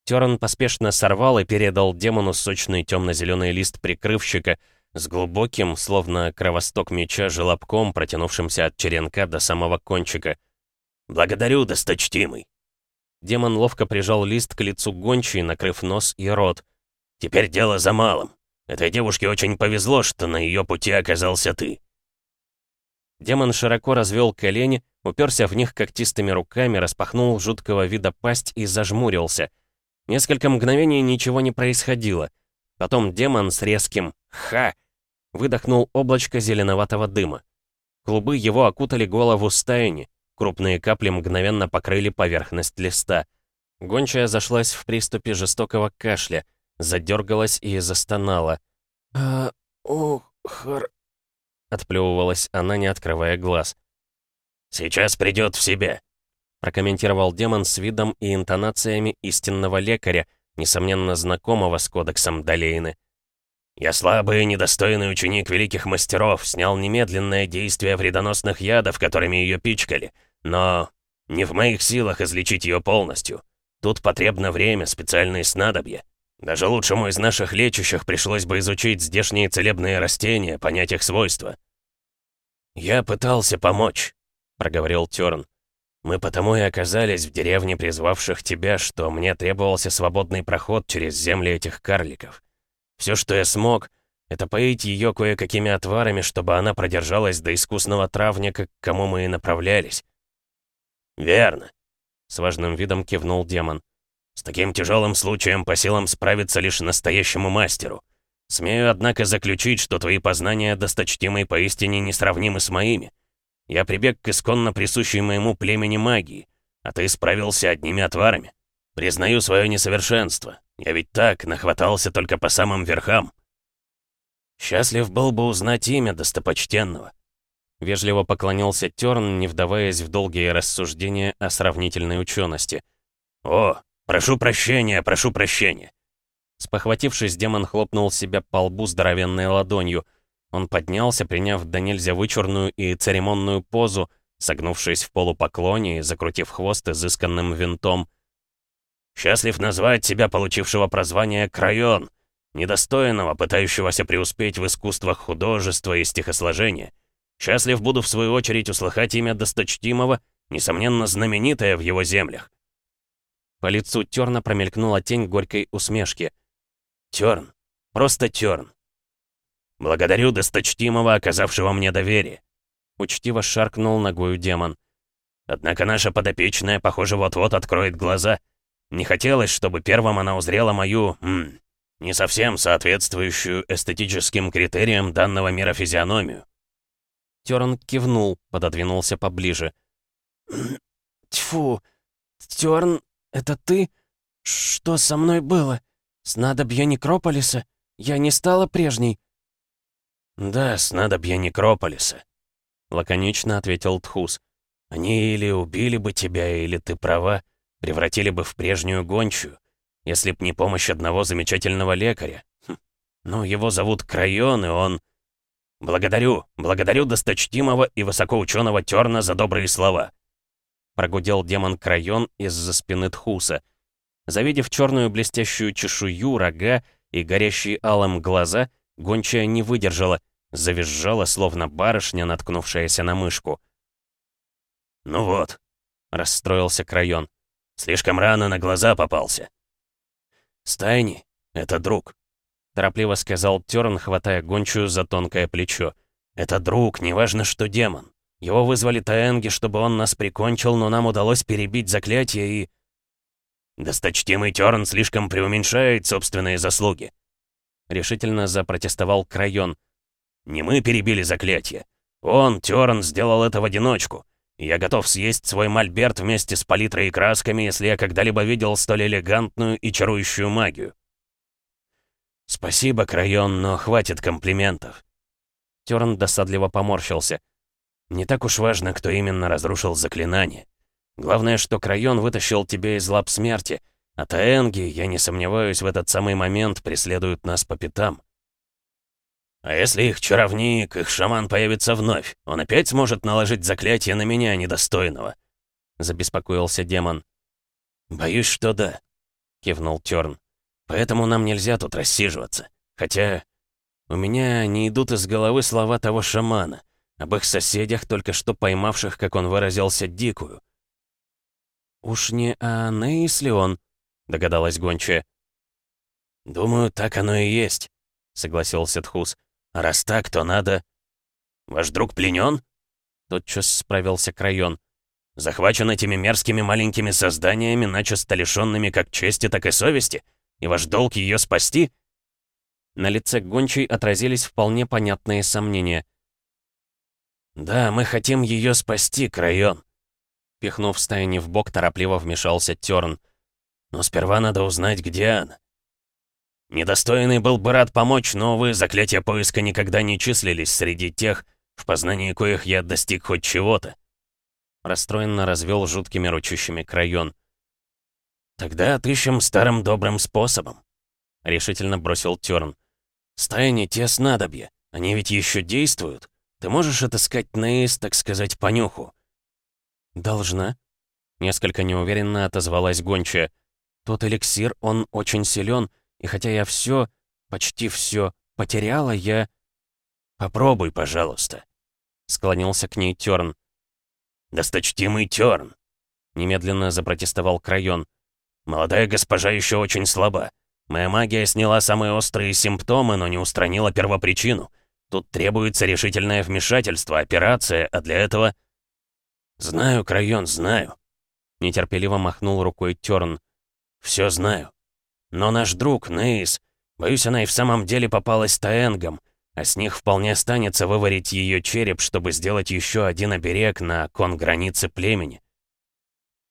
Терн поспешно сорвал и передал демону сочный темно-зеленый лист прикрывщика с глубоким, словно кровосток меча, желобком, протянувшимся от черенка до самого кончика. «Благодарю, досточтимый!» Демон ловко прижал лист к лицу гончей, накрыв нос и рот. «Теперь дело за малым. Этой девушке очень повезло, что на ее пути оказался ты». Демон широко развел колени, уперся в них когтистыми руками, распахнул жуткого вида пасть и зажмурился — Несколько мгновений ничего не происходило. Потом демон с резким «ха» выдохнул облачко зеленоватого дыма. Клубы его окутали голову стаяни, крупные капли мгновенно покрыли поверхность листа. Гончая зашлась в приступе жестокого кашля, задергалась и застонала. «А, ох, хар...» Отплевывалась она, не открывая глаз. «Сейчас придет в себя», прокомментировал демон с видом и интонациями истинного лекаря, несомненно знакомого с кодексом Долейны. «Я слабый и недостойный ученик великих мастеров, снял немедленное действие вредоносных ядов, которыми ее пичкали, но не в моих силах излечить ее полностью. Тут потребно время, специальные снадобья. Даже лучшему из наших лечащих пришлось бы изучить здешние целебные растения, понять их свойства». «Я пытался помочь», — проговорил Тёрн. Мы потому и оказались в деревне, призвавших тебя, что мне требовался свободный проход через земли этих карликов. Все, что я смог, это поить ее кое-какими отварами, чтобы она продержалась до искусного травника, к кому мы и направлялись. «Верно», — с важным видом кивнул демон. С таким тяжелым случаем по силам справиться лишь настоящему мастеру. Смею, однако, заключить, что твои познания досточтимой поистине несравнимы с моими. Я прибег к исконно присущей моему племени магии, а ты справился одними отварами. Признаю свое несовершенство. Я ведь так, нахватался только по самым верхам. Счастлив был бы узнать имя достопочтенного. Вежливо поклонился Терн, не вдаваясь в долгие рассуждения о сравнительной учености. «О, прошу прощения, прошу прощения!» Спохватившись, демон хлопнул себя по лбу здоровенной ладонью. Он поднялся, приняв до нельзя вычурную и церемонную позу, согнувшись в полупоклоне и закрутив хвост изысканным винтом. «Счастлив назвать себя получившего прозвание Крайон, недостойного, пытающегося преуспеть в искусствах художества и стихосложения. Счастлив буду в свою очередь услыхать имя досточтимого, несомненно знаменитое в его землях». По лицу Терна промелькнула тень горькой усмешки. «Терн, просто Терн. Благодарю досточтимого, оказавшего мне доверие. Учтиво шаркнул ногою демон. Однако наша подопечная, похоже, вот-вот откроет глаза. Не хотелось, чтобы первым она узрела мою... М, не совсем соответствующую эстетическим критериям данного мира физиономию. Терн кивнул, пододвинулся поближе. «Тьфу! Терн, это ты? Что со мной было? Снадобье Некрополиса? Я не стала прежней?» «Да, снадобье Некрополиса», — лаконично ответил Тхус. «Они или убили бы тебя, или ты права, превратили бы в прежнюю гончую, если б не помощь одного замечательного лекаря. Хм. Ну, его зовут Крайон, и он...» «Благодарю, благодарю досточтимого и высокоученого Терна за добрые слова», — прогудел демон Крайон из-за спины Тхуса. Завидев черную блестящую чешую, рога и горящие алым глаза, Гончая не выдержала, завизжала, словно барышня, наткнувшаяся на мышку. «Ну вот», — расстроился Крайон, — «слишком рано на глаза попался». «Стайни — это друг», — торопливо сказал Терн, хватая гончую за тонкое плечо. «Это друг, неважно, что демон. Его вызвали Таэнги, чтобы он нас прикончил, но нам удалось перебить заклятие и...» «Досточтимый Терн слишком преуменьшает собственные заслуги», — решительно запротестовал Крайон. «Не мы перебили заклятие. Он, Терн, сделал это в одиночку. Я готов съесть свой мольберт вместе с палитрой и красками, если я когда-либо видел столь элегантную и чарующую магию». «Спасибо, Крайон, но хватит комплиментов». Терн досадливо поморщился. «Не так уж важно, кто именно разрушил заклинание. Главное, что Крайон вытащил тебя из лап смерти, а Таэнги, я не сомневаюсь, в этот самый момент преследуют нас по пятам. А если их чаровник, их шаман появится вновь, он опять сможет наложить заклятие на меня, недостойного?» Забеспокоился демон. «Боюсь, что да», — кивнул Тёрн. «Поэтому нам нельзя тут рассиживаться. Хотя у меня не идут из головы слова того шамана, об их соседях, только что поймавших, как он выразился, дикую». «Уж не Анеис ли он?» — догадалась гончая. «Думаю, так оно и есть», — согласился Тхус. «А раз так, то надо...» «Ваш друг пленен?» Тотчас справился Крайон. «Захвачен этими мерзкими маленькими созданиями, начисто лишенными как чести, так и совести? И ваш долг ее спасти?» На лице гончей отразились вполне понятные сомнения. «Да, мы хотим ее спасти, Крайон», Пихнув стайни в бок, торопливо вмешался Тёрн. Но сперва надо узнать, где она. Недостойный был бы рад помочь, но, увы, заклятия поиска никогда не числились среди тех, в познании коих я достиг хоть чего-то. Расстроенно развел жуткими ручущими крайон. «Тогда отыщем старым добрым способом», — решительно бросил Тёрн. «Стая не те снадобья, они ведь еще действуют. Ты можешь отыскать Нейс, так сказать, по нюху?» «Должна», — несколько неуверенно отозвалась гончая. Тот эликсир, он очень силен, и хотя я все, почти все, потеряла, я... Попробуй, пожалуйста. Склонился к ней Терн. «Досточтимый Терн!» Немедленно запротестовал Крайон. «Молодая госпожа еще очень слаба. Моя магия сняла самые острые симптомы, но не устранила первопричину. Тут требуется решительное вмешательство, операция, а для этого...» «Знаю, Крайон, знаю», — нетерпеливо махнул рукой Терн. Все знаю. Но наш друг, Нейс, боюсь, она и в самом деле попалась Таэнгом, а с них вполне станется выварить ее череп, чтобы сделать еще один оберег на кон границы племени.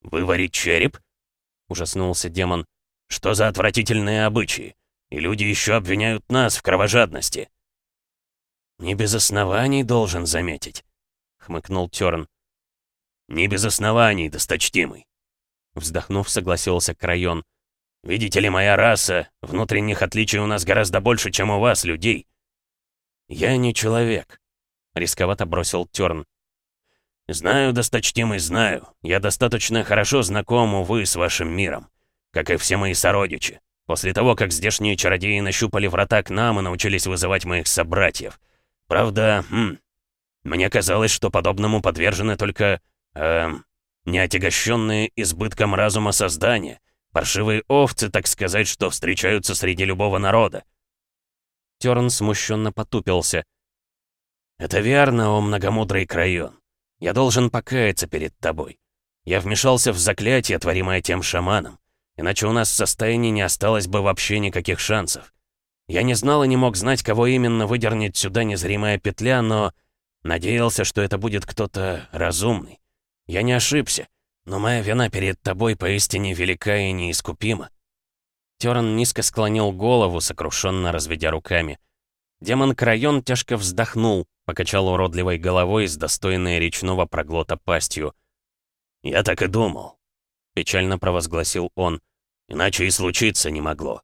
«Выварить череп?» — ужаснулся демон. «Что за отвратительные обычаи? И люди еще обвиняют нас в кровожадности». «Не без оснований должен заметить», — хмыкнул Тёрн. «Не без оснований, досточтимый», — вздохнув, согласился Крайон. «Видите ли, моя раса, внутренних отличий у нас гораздо больше, чем у вас, людей». «Я не человек», — рисковато бросил Тёрн. «Знаю, досточтимый, знаю. Я достаточно хорошо знаком, увы, с вашим миром. Как и все мои сородичи. После того, как здешние чародеи нащупали врата к нам и научились вызывать моих собратьев. Правда, хм, мне казалось, что подобному подвержены только, эм, неотягощенные избытком разума создания, паршивые овцы, так сказать, что встречаются среди любого народа. Терн смущенно потупился. «Это верно, о многомудрый крайон. Я должен покаяться перед тобой. Я вмешался в заклятие, творимое тем шаманом. Иначе у нас в состоянии не осталось бы вообще никаких шансов. Я не знал и не мог знать, кого именно выдернет сюда незримая петля, но надеялся, что это будет кто-то разумный. Я не ошибся, но моя вина перед тобой поистине велика и неискупима. Теран низко склонил голову, сокрушенно разведя руками. Демон Крайон тяжко вздохнул, покачал уродливой головой с достойной речного проглота пастью. «Я так и думал», — печально провозгласил он. «Иначе и случиться не могло.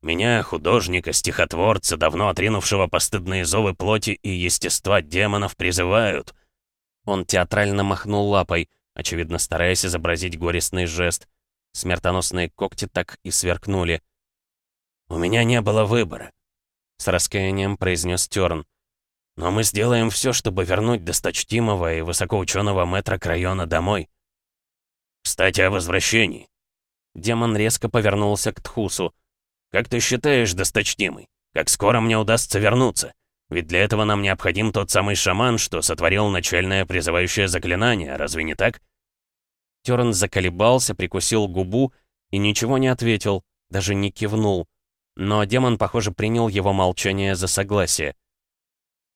Меня, художника, стихотворца, давно отринувшего постыдные зовы плоти и естества демонов, призывают». Он театрально махнул лапой, очевидно стараясь изобразить горестный жест. Смертоносные когти так и сверкнули. «У меня не было выбора», — с раскаянием произнес Тёрн. «Но мы сделаем все, чтобы вернуть досточтимого и высокоученого мэтра Крайона домой». «Кстати, о возвращении». Демон резко повернулся к Тхусу. «Как ты считаешь, досточтимый, как скоро мне удастся вернуться? Ведь для этого нам необходим тот самый шаман, что сотворил начальное призывающее заклинание, разве не так?» Терн заколебался, прикусил губу и ничего не ответил, даже не кивнул. Но демон, похоже, принял его молчание за согласие.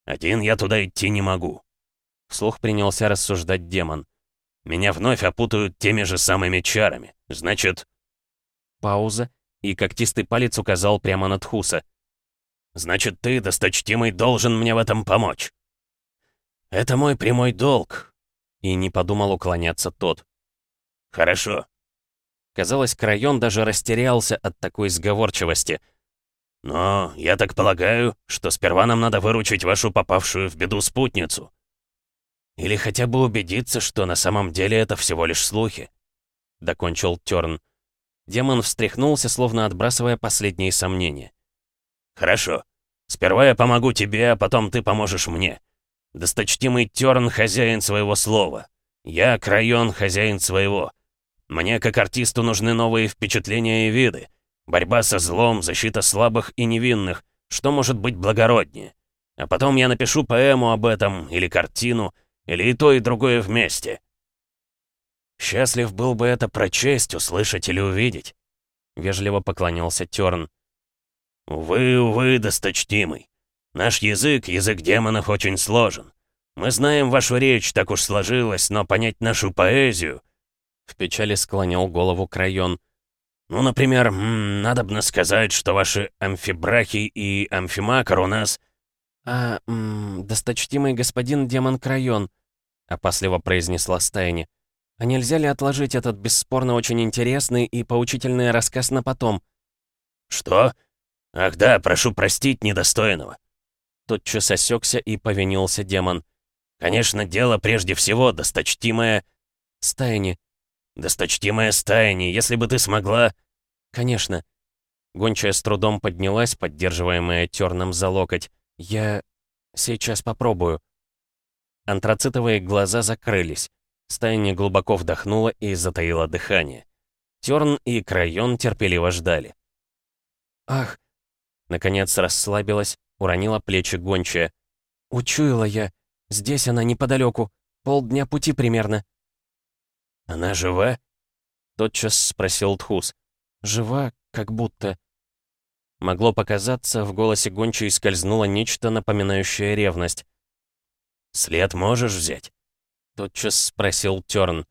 «Один я туда идти не могу», — вслух принялся рассуждать демон. «Меня вновь опутают теми же самыми чарами. Значит...» Пауза, и когтистый палец указал прямо на Тхуса. «Значит, ты, досточтимый, должен мне в этом помочь». «Это мой прямой долг», — и не подумал уклоняться тот. «Хорошо». Казалось, Крайон даже растерялся от такой сговорчивости. «Но я так полагаю, что сперва нам надо выручить вашу попавшую в беду спутницу». «Или хотя бы убедиться, что на самом деле это всего лишь слухи», — докончил Тёрн. Демон встряхнулся, словно отбрасывая последние сомнения. «Хорошо. Сперва я помогу тебе, а потом ты поможешь мне. Досточтимый Тёрн — хозяин своего слова. Я, Крайон, хозяин своего. Мне, как артисту, нужны новые впечатления и виды. Борьба со злом, защита слабых и невинных. Что может быть благороднее? А потом я напишу поэму об этом, или картину, или и то, и другое вместе. Счастлив был бы это прочесть, услышать или увидеть. Вежливо поклонился Тёрн. Увы, увы, досточтимый. Наш язык, язык демонов, очень сложен. Мы знаем вашу речь, так уж сложилось, но понять нашу поэзию — в печали склонил голову Крайон. «Ну, например, надо бы сказать, что ваши амфибрахи и амфимакар у нас...» «А, м досточтимый господин демон Крайон», — опасливо произнесла Стайни. «А нельзя ли отложить этот бесспорно очень интересный и поучительный рассказ на потом?» «Что? Ах да, прошу простить недостойного». Тотчас осекся и повинился демон. «Конечно, дело прежде всего досточтимое...» «Стайни», «Досточтимая стаяни, если бы ты смогла...» «Конечно». Гончая с трудом поднялась, поддерживаемая терном за локоть. «Я... сейчас попробую». Антрацитовые глаза закрылись. Стаяни глубоко вдохнула и затаила дыхание. Терн и Крайон терпеливо ждали. «Ах!» Наконец расслабилась, уронила плечи гончая. «Учуяла я. Здесь она неподалеку. Полдня пути примерно». «Она жива?» — тотчас спросил Тхус. Жива, как будто. Могло показаться, в голосе гончей скользнуло нечто, напоминающее ревность. «След можешь взять?» Тотчас спросил Тёрн.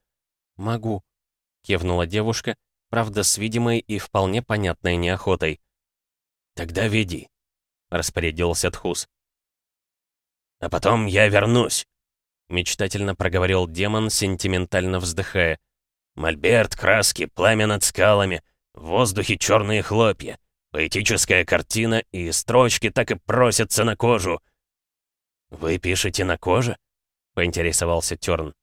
«Могу», — кивнула девушка, правда, с видимой и вполне понятной неохотой. «Тогда веди», — распорядился Тхус. «А потом я вернусь», — мечтательно проговорил демон, сентиментально вздыхая. «Мольберт, краски, пламя над скалами, в воздухе черные хлопья, поэтическая картина и строчки так и просятся на кожу». «Вы пишете на коже?» — поинтересовался Тёрн.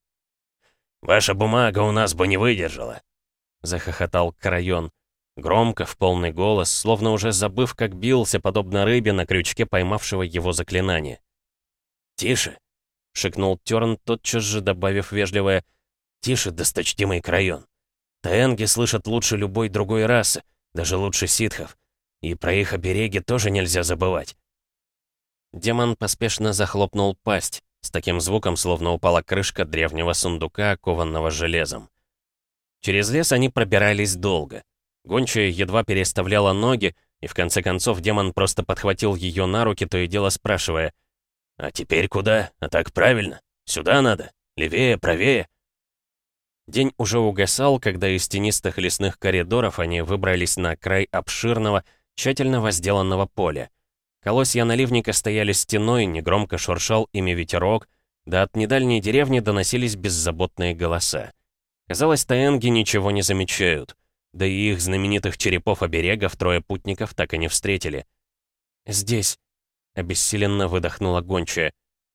«Ваша бумага у нас бы не выдержала», — захохотал Крайон. Громко, в полный голос, словно уже забыв, как бился, подобно рыбе на крючке поймавшего его заклинание. «Тише!» — шикнул Тёрн, тотчас же добавив вежливое «Тише, досточтимый Крайон! Таэнги слышат лучше любой другой расы, даже лучше ситхов. И про их обереги тоже нельзя забывать». Демон поспешно захлопнул пасть, с таким звуком, словно упала крышка древнего сундука, окованного железом. Через лес они пробирались долго. Гончая едва переставляла ноги, и в конце концов демон просто подхватил ее на руки, то и дело спрашивая — «А теперь куда? А так правильно? Сюда надо? Левее, правее?» День уже угасал, когда из тенистых лесных коридоров они выбрались на край обширного, тщательно возделанного поля. Колосья наливника стояли стеной, негромко шуршал ими ветерок, да от недальней деревни доносились беззаботные голоса. Казалось, таэнги ничего не замечают, да и их знаменитых черепов-оберегов трое путников так и не встретили. «Здесь», Обессиленно выдохнула гончая.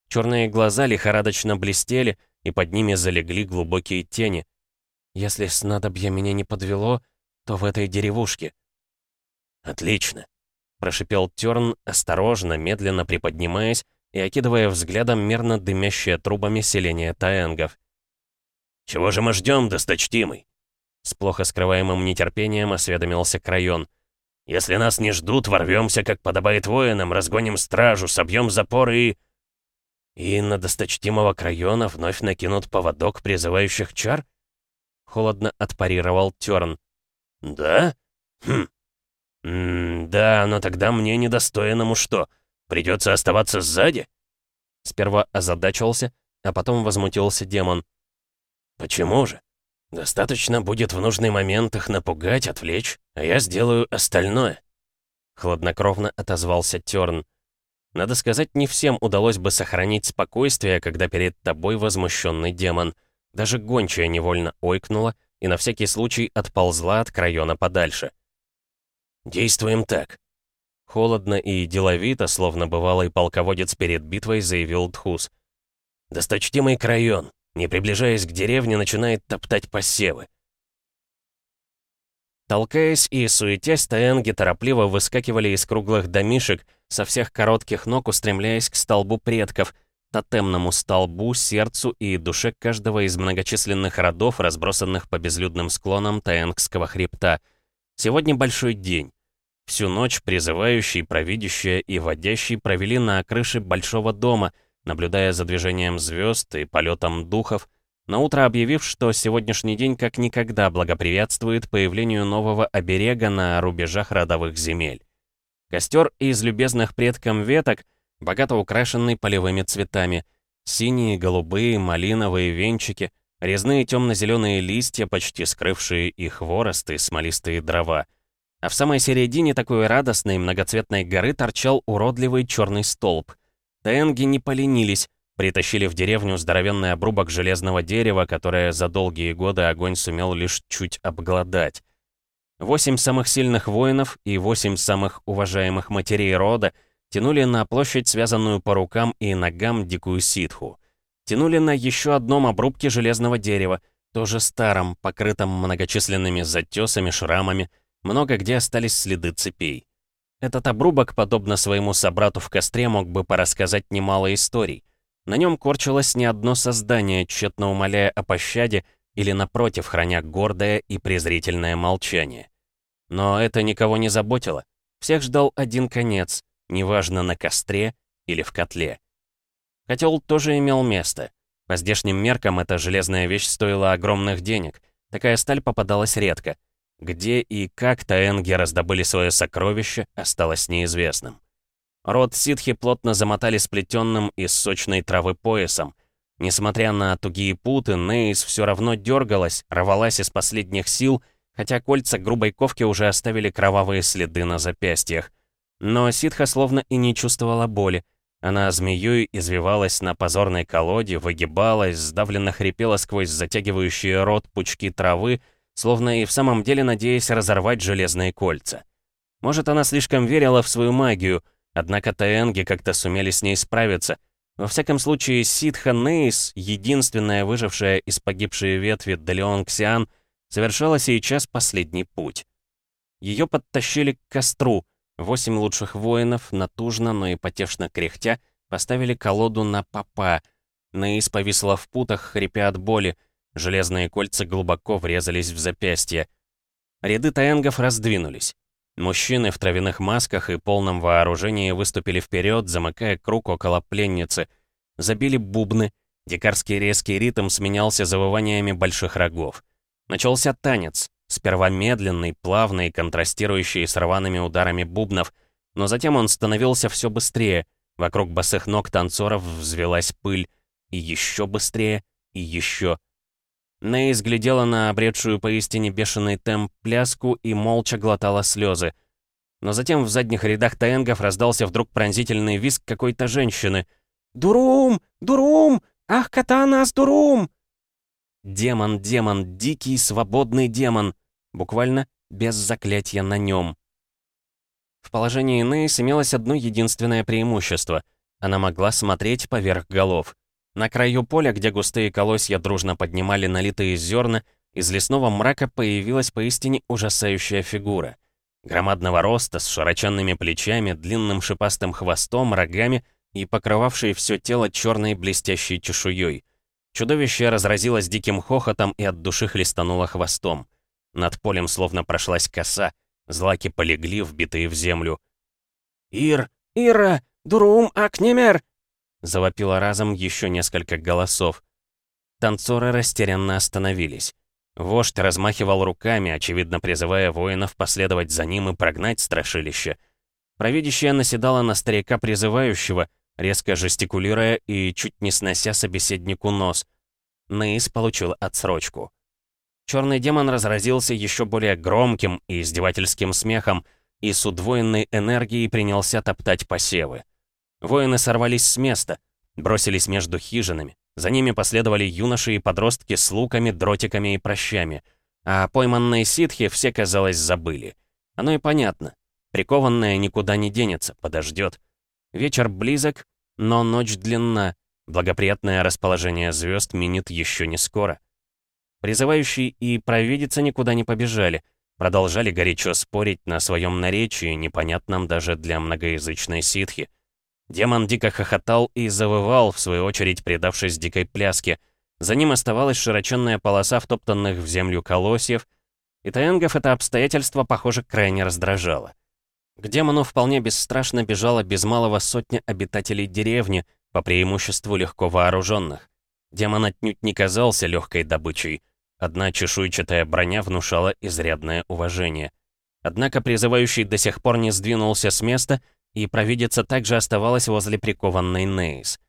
Черные глаза лихорадочно блестели, и под ними залегли глубокие тени. Если снадобье меня не подвело, то в этой деревушке. «Отлично!» — прошипел Терн, осторожно, медленно приподнимаясь и окидывая взглядом мерно дымящее трубами селение таэнгов. «Чего же мы ждем, досточтимый?» С плохо скрываемым нетерпением осведомился Крайон. Если нас не ждут, ворвемся, как подобает воинам, разгоним стражу, собьем запоры и... И на досточтимого Крайона вновь накинут поводок призывающих чар? Холодно отпарировал Тёрн. Да? Хм. М да, но тогда мне недостойному что? Придется оставаться сзади? Сперва озадачился, а потом возмутился демон. Почему же? Достаточно будет в нужный момент их напугать, отвлечь, а я сделаю остальное. Хладнокровно отозвался Тёрн. Надо сказать, не всем удалось бы сохранить спокойствие, когда перед тобой возмущенный демон. Даже гончая невольно ойкнула и на всякий случай отползла от крайона подальше. «Действуем так». Холодно и деловито, словно бывалый полководец перед битвой, заявил Дхус. «Досточтимый крайон, не приближаясь к деревне, начинает топтать посевы. Толкаясь и суетясь, таэнги торопливо выскакивали из круглых домишек, со всех коротких ног устремляясь к столбу предков, тотемному столбу, сердцу и душе каждого из многочисленных родов, разбросанных по безлюдным склонам Таэнгского хребта. Сегодня большой день. Всю ночь призывающий, провидящие и водящий провели на крыше большого дома — наблюдая за движением звезд и полетом духов, на утро объявив, что сегодняшний день как никогда благоприятствует появлению нового оберега на рубежах родовых земель. Костер из любезных предкам веток, богато украшенный полевыми цветами, синие, голубые, малиновые венчики, резные темно-зеленые листья, почти скрывшие их хворост и смолистые дрова. А в самой середине такой радостной многоцветной горы торчал уродливый черный столб — Таэнги не поленились, притащили в деревню здоровенный обрубок железного дерева, которое за долгие годы огонь сумел лишь чуть обглодать. Восемь самых сильных воинов и восемь самых уважаемых матерей рода тянули на площадь, связанную по рукам и ногам дикую ситху. Тянули на еще одном обрубке железного дерева, тоже старом, покрытом многочисленными затесами, шрамами, много где остались следы цепей. Этот обрубок, подобно своему собрату в костре, мог бы порассказать немало историй. На нем корчилось не одно создание, тщетно умоляя о пощаде или, напротив, храня гордое и презрительное молчание. Но это никого не заботило. Всех ждал один конец, неважно, на костре или в котле. Котел тоже имел место. По здешним меркам эта железная вещь стоила огромных денег. Такая сталь попадалась редко. Где и как таэнги раздобыли свое сокровище, осталось неизвестным. Рот ситхи плотно замотали сплетенным из сочной травы поясом. Несмотря на тугие путы, Нейс все равно дергалась, рвалась из последних сил, хотя кольца грубой ковки уже оставили кровавые следы на запястьях. Но ситха словно и не чувствовала боли. Она змеей извивалась на позорной колоде, выгибалась, сдавленно хрипела сквозь затягивающие рот пучки травы, словно и в самом деле надеясь разорвать железные кольца. Может, она слишком верила в свою магию, однако Таэнги как-то сумели с ней справиться. Во всяком случае, Ситха Нейс, единственная выжившая из погибшей ветви Делеон Ксиан, совершала сейчас последний путь. Ее подтащили к костру, восемь лучших воинов, натужно, но и потешно кряхтя, поставили колоду на попа. Нейс повисла в путах, хрипя от боли, Железные кольца глубоко врезались в запястье. Ряды таэнгов раздвинулись. Мужчины в травяных масках и полном вооружении выступили вперед, замыкая круг около пленницы. Забили бубны. Дикарский резкий ритм сменялся завываниями больших рогов. Начался танец. Сперва медленный, плавный, контрастирующий с рваными ударами бубнов, но затем он становился все быстрее. Вокруг босых ног танцоров взвелась пыль. И еще быстрее, и еще. Нейс глядела на обретшую поистине бешеный темп пляску и молча глотала слезы. Но затем в задних рядах таэнгов раздался вдруг пронзительный визг какой-то женщины. «Дурум! Дурум! Ах, катанас, дурум!» Демон, демон, дикий, свободный демон. Буквально без заклятия на нем. В положении Нейс имелось одно единственное преимущество. Она могла смотреть поверх голов. На краю поля, где густые колосья дружно поднимали налитые зерна, из лесного мрака появилась поистине ужасающая фигура. Громадного роста, с широченными плечами, длинным шипастым хвостом, рогами и покрывавшей все тело черной блестящей чешуей. Чудовище разразилось диким хохотом и от души хлестануло хвостом. Над полем словно прошлась коса, злаки полегли, вбитые в землю. «Ир! Ира! Дурум Акнемер!» Завопило разом еще несколько голосов. Танцоры растерянно остановились. Вождь размахивал руками, очевидно призывая воинов последовать за ним и прогнать страшилище. Провидящая наседала на старика призывающего, резко жестикулируя и чуть не снося собеседнику нос. Нейс получил отсрочку. Черный демон разразился еще более громким и издевательским смехом и с удвоенной энергией принялся топтать посевы. Воины сорвались с места, бросились между хижинами. За ними последовали юноши и подростки с луками, дротиками и прощами. А пойманные ситхи все, казалось, забыли. Оно и понятно. Прикованная никуда не денется, подождет. Вечер близок, но ночь длинна. Благоприятное расположение звезд минит еще не скоро. Призывающие и провидица никуда не побежали. Продолжали горячо спорить на своем наречии, непонятном даже для многоязычной ситхи. Демон дико хохотал и завывал, в свою очередь предавшись дикой пляске. За ним оставалась широченная полоса втоптанных в землю колосьев, и Таэнгов это обстоятельство, похоже, крайне раздражало. К демону вполне бесстрашно бежала без малого сотня обитателей деревни, по преимуществу легко вооруженных. Демон отнюдь не казался легкой добычей. Одна чешуйчатая броня внушала изрядное уважение. Однако призывающий до сих пор не сдвинулся с места — и провидица также оставалась возле прикованной Нейс.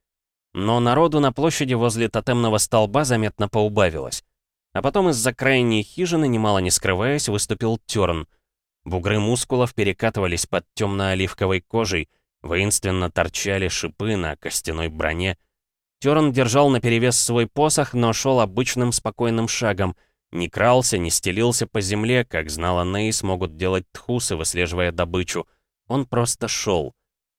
Но народу на площади возле тотемного столба заметно поубавилось. А потом из-за крайней хижины, немало не скрываясь, выступил Тёрн. Бугры мускулов перекатывались под темно-оливковой кожей, воинственно торчали шипы на костяной броне. Тёрн держал наперевес свой посох, но шел обычным спокойным шагом, не крался, не стелился по земле, как знала Нейс, могут делать тхусы, выслеживая добычу — он просто шел.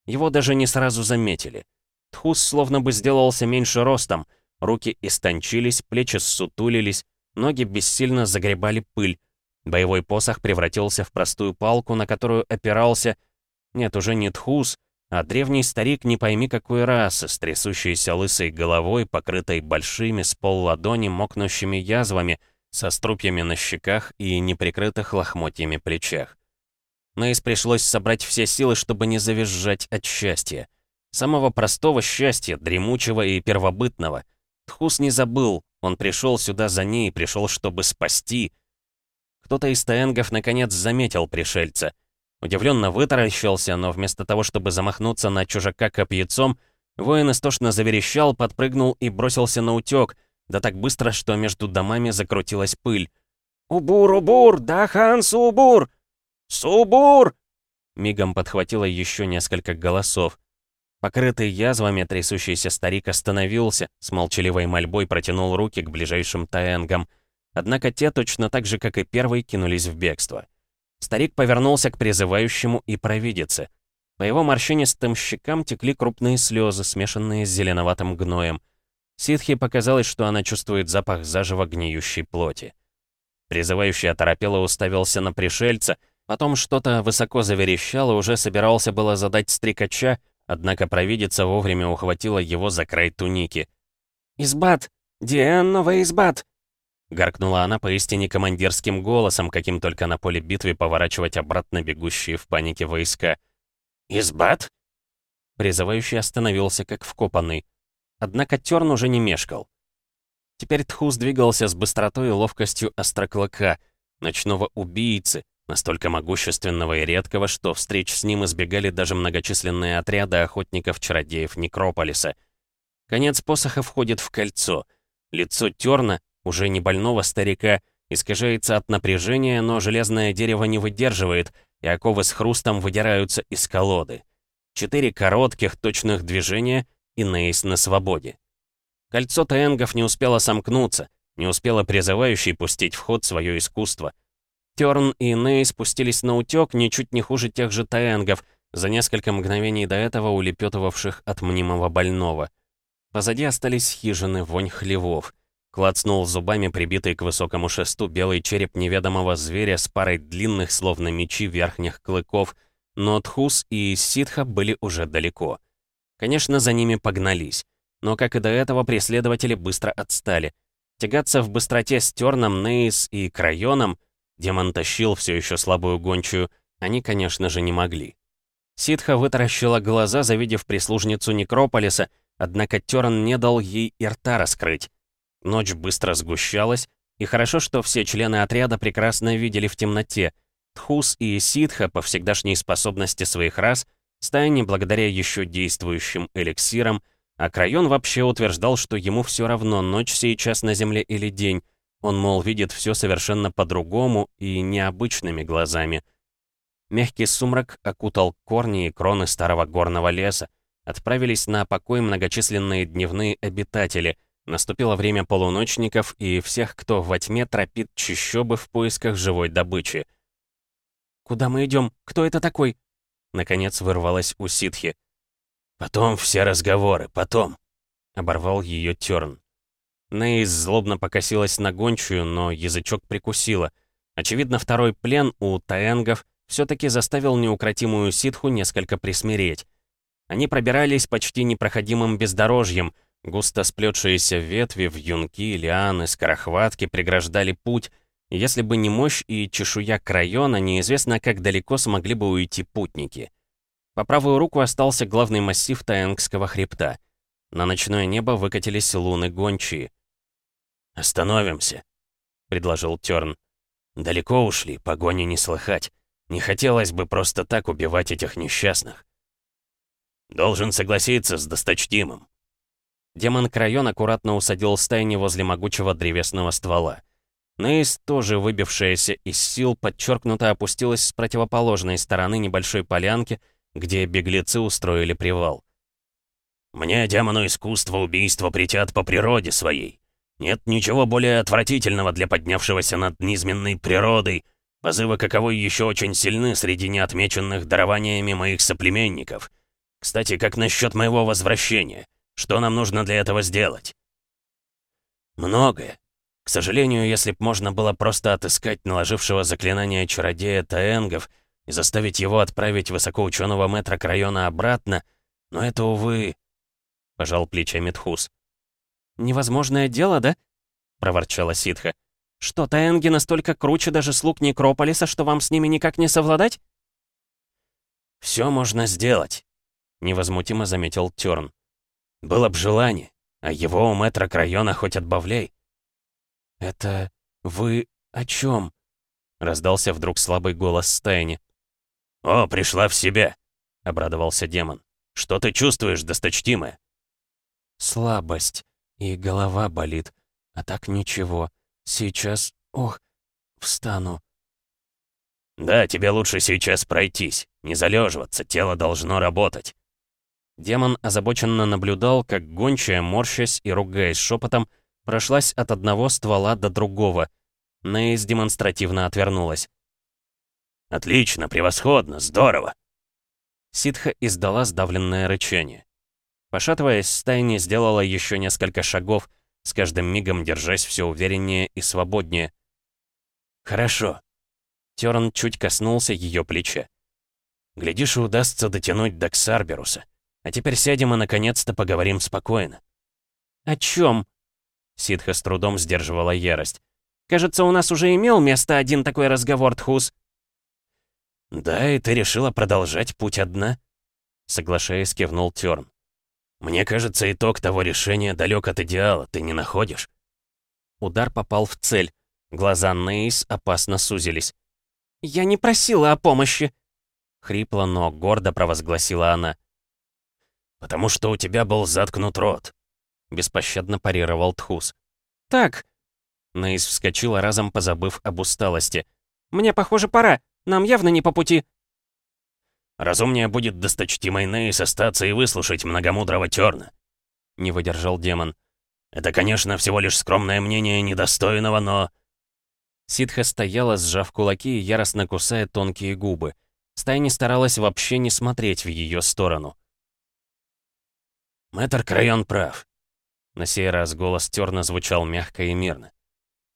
Его даже не сразу заметили. Тхус словно бы сделался меньше ростом, руки истончились, плечи ссутулились, ноги бессильно загребали пыль. Боевой посох превратился в простую палку, на которую опирался... Нет, уже не Тхус, а древний старик не пойми какой расы, с трясущейся лысой головой, покрытой большими с пол ладони мокнущими язвами, со струпьями на щеках и неприкрытых лохмотьями плечах. Нейс пришлось собрать все силы, чтобы не завизжать от счастья. Самого простого счастья, дремучего и первобытного. Тхус не забыл, он пришел сюда за ней, пришел, чтобы спасти. Кто-то из таэнгов наконец заметил пришельца. Удивленно вытаращился, но вместо того, чтобы замахнуться на чужака копьецом, воин истошно заверещал, подпрыгнул и бросился на утёк, да так быстро, что между домами закрутилась пыль. «Убур, убур! Да, хан, субур! Субур!» Мигом подхватило еще несколько голосов. Покрытый язвами трясущийся старик остановился, с молчаливой мольбой протянул руки к ближайшим таэнгам. Однако те, точно так же, как и первый, кинулись в бегство. Старик повернулся к призывающему и провидице. По его морщинистым щекам текли крупные слезы, смешанные с зеленоватым гноем. Ситхи показалось, что она чувствует запах заживо гниющей плоти. Призывающий оторопело уставился на пришельца, потом что-то высоко заверещал и уже собирался было задать стрекача, однако провидица вовремя ухватила его за край туники. «Избат! Диэннова избат!» Гаркнула она поистине командирским голосом, каким только на поле битвы поворачивать обратно бегущие в панике войска. «Избат?» Призывающий остановился как вкопанный. Однако Терн уже не мешкал. Теперь Тхус двигался с быстротой и ловкостью остроклыка, ночного убийцы, настолько могущественного и редкого, что встреч с ним избегали даже многочисленные отряды охотников-чародеев Некрополиса. Конец посоха входит в кольцо. Лицо Терна, уже не больного старика, искажается от напряжения, но железное дерево не выдерживает, и оковы с хрустом выдираются из колоды. Четыре коротких, точных движения, и Нейс на свободе. Кольцо таэнгов не успело сомкнуться, не успело призывающий пустить в ход свое искусство. Терн и Ней спустились на утек ничуть не хуже тех же таэнгов, за несколько мгновений до этого улепетывавших от мнимого больного. Позади остались хижины, вонь хлевов. Клацнул зубами прибитый к высокому шесту белый череп неведомого зверя с парой длинных, словно мечи, верхних клыков, но Тхус и Ситха были уже далеко. Конечно, за ними погнались. Но, как и до этого, преследователи быстро отстали. Тягаться в быстроте с Терном, Нейс и Крайоном, демон тащил все еще слабую гончую, они, конечно же, не могли. Ситха вытаращила глаза, завидев прислужницу Некрополиса, однако Терн не дал ей и рта раскрыть. Ночь быстро сгущалась, и хорошо, что все члены отряда прекрасно видели в темноте. Тхус и Ситха, по всегдашней способности своих рас, стаяни благодаря еще действующим эликсирам, а Крайон вообще утверждал, что ему все равно, ночь сейчас на земле или день. Он, мол, видит все совершенно по-другому и необычными глазами. Мягкий сумрак окутал корни и кроны старого горного леса. Отправились на покой многочисленные дневные обитатели — Наступило время полуночников и всех, кто во тьме тропит чащобы в поисках живой добычи. «Куда мы идем? Кто это такой?» Наконец вырвалась у ситхи. «Потом все разговоры, потом!» Оборвал ее Терн. Нейс злобно покосилась на гончую, но язычок прикусила. Очевидно, второй плен у таэнгов все-таки заставил неукротимую ситху несколько присмиреть. Они пробирались почти непроходимым бездорожьем — Густо сплетшиеся ветви, вьюнки, лианы, скорохватки преграждали путь, если бы не мощь и чешуя крайона, неизвестно, как далеко смогли бы уйти путники. По правую руку остался главный массив Таэнгского хребта. На ночное небо выкатились луны гончие. «Остановимся», — предложил Тёрн. «Далеко ушли, погони не слыхать. Не хотелось бы просто так убивать этих несчастных». «Должен согласиться с досточтимым», Демон Крайон аккуратно усадил стайни возле могучего древесного ствола. Нейс, тоже выбившаяся из сил, подчеркнуто опустилась с противоположной стороны небольшой полянки, где беглецы устроили привал. «Мне, демону искусства, убийства притят по природе своей. Нет ничего более отвратительного для поднявшегося над низменной природой, позывы каковой еще очень сильны среди неотмеченных дарованиями моих соплеменников. Кстати, как насчет моего возвращения?» Что нам нужно для этого сделать?» «Многое. К сожалению, если б можно было просто отыскать наложившего заклинание чародея Таэнгов и заставить его отправить высокоученого мэтра к району обратно, но это, увы...» — пожал плечами Тхус. «Невозможное дело, да?» — проворчала ситха. «Что, Таэнги настолько круче даже слуг Некрополиса, что вам с ними никак не совладать?» «Все можно сделать», — невозмутимо заметил Тёрн. Было б желание, а его у мэтра Крайона хоть отбавляй. «Это вы о чем? — раздался вдруг слабый голос Стайни. «О, пришла в себя!» — обрадовался демон. «Что ты чувствуешь, досточтимая?» «Слабость. И голова болит. А так ничего. Сейчас... Ох, встану». «Да, тебе лучше сейчас пройтись. Не залеживаться, тело должно работать». Демон озабоченно наблюдал, как гончая, морщась и ругаясь шепотом, прошлась от одного ствола до другого. Нейс демонстративно отвернулась. «Отлично, превосходно, здорово!» Ситха издала сдавленное рычание. Пошатываясь, стайни сделала еще несколько шагов, с каждым мигом держась все увереннее и свободнее. «Хорошо». Терн чуть коснулся ее плеча. «Глядишь, удастся дотянуть до Ксарберуса. А теперь сядем и наконец-то поговорим спокойно». «О чем?» Ситха с трудом сдерживала ярость. «Кажется, у нас уже имел место один такой разговор, Тхус». «Да, и ты решила продолжать путь одна?» Соглашаясь, кивнул Тёрн. «Мне кажется, итог того решения далек от идеала, ты не находишь?» Удар попал в цель. Глаза Нейс опасно сузились. «Я не просила о помощи!» Хрипло, но гордо провозгласила она. «Потому что у тебя был заткнут рот», — беспощадно парировал Тхус. «Так...» Нейс вскочила, разом позабыв об усталости. «Мне, похоже, пора. Нам явно не по пути». «Разумнее будет досточтимой Нейс остаться и выслушать многомудрого Тёрна», — не выдержал демон. «Это, конечно, всего лишь скромное мнение недостойного, но...» Ситха стояла, сжав кулаки и яростно кусая тонкие губы. Стайни старалась вообще не смотреть в ее сторону. «Мэтр Крайон прав». На сей раз голос Терна звучал мягко и мирно.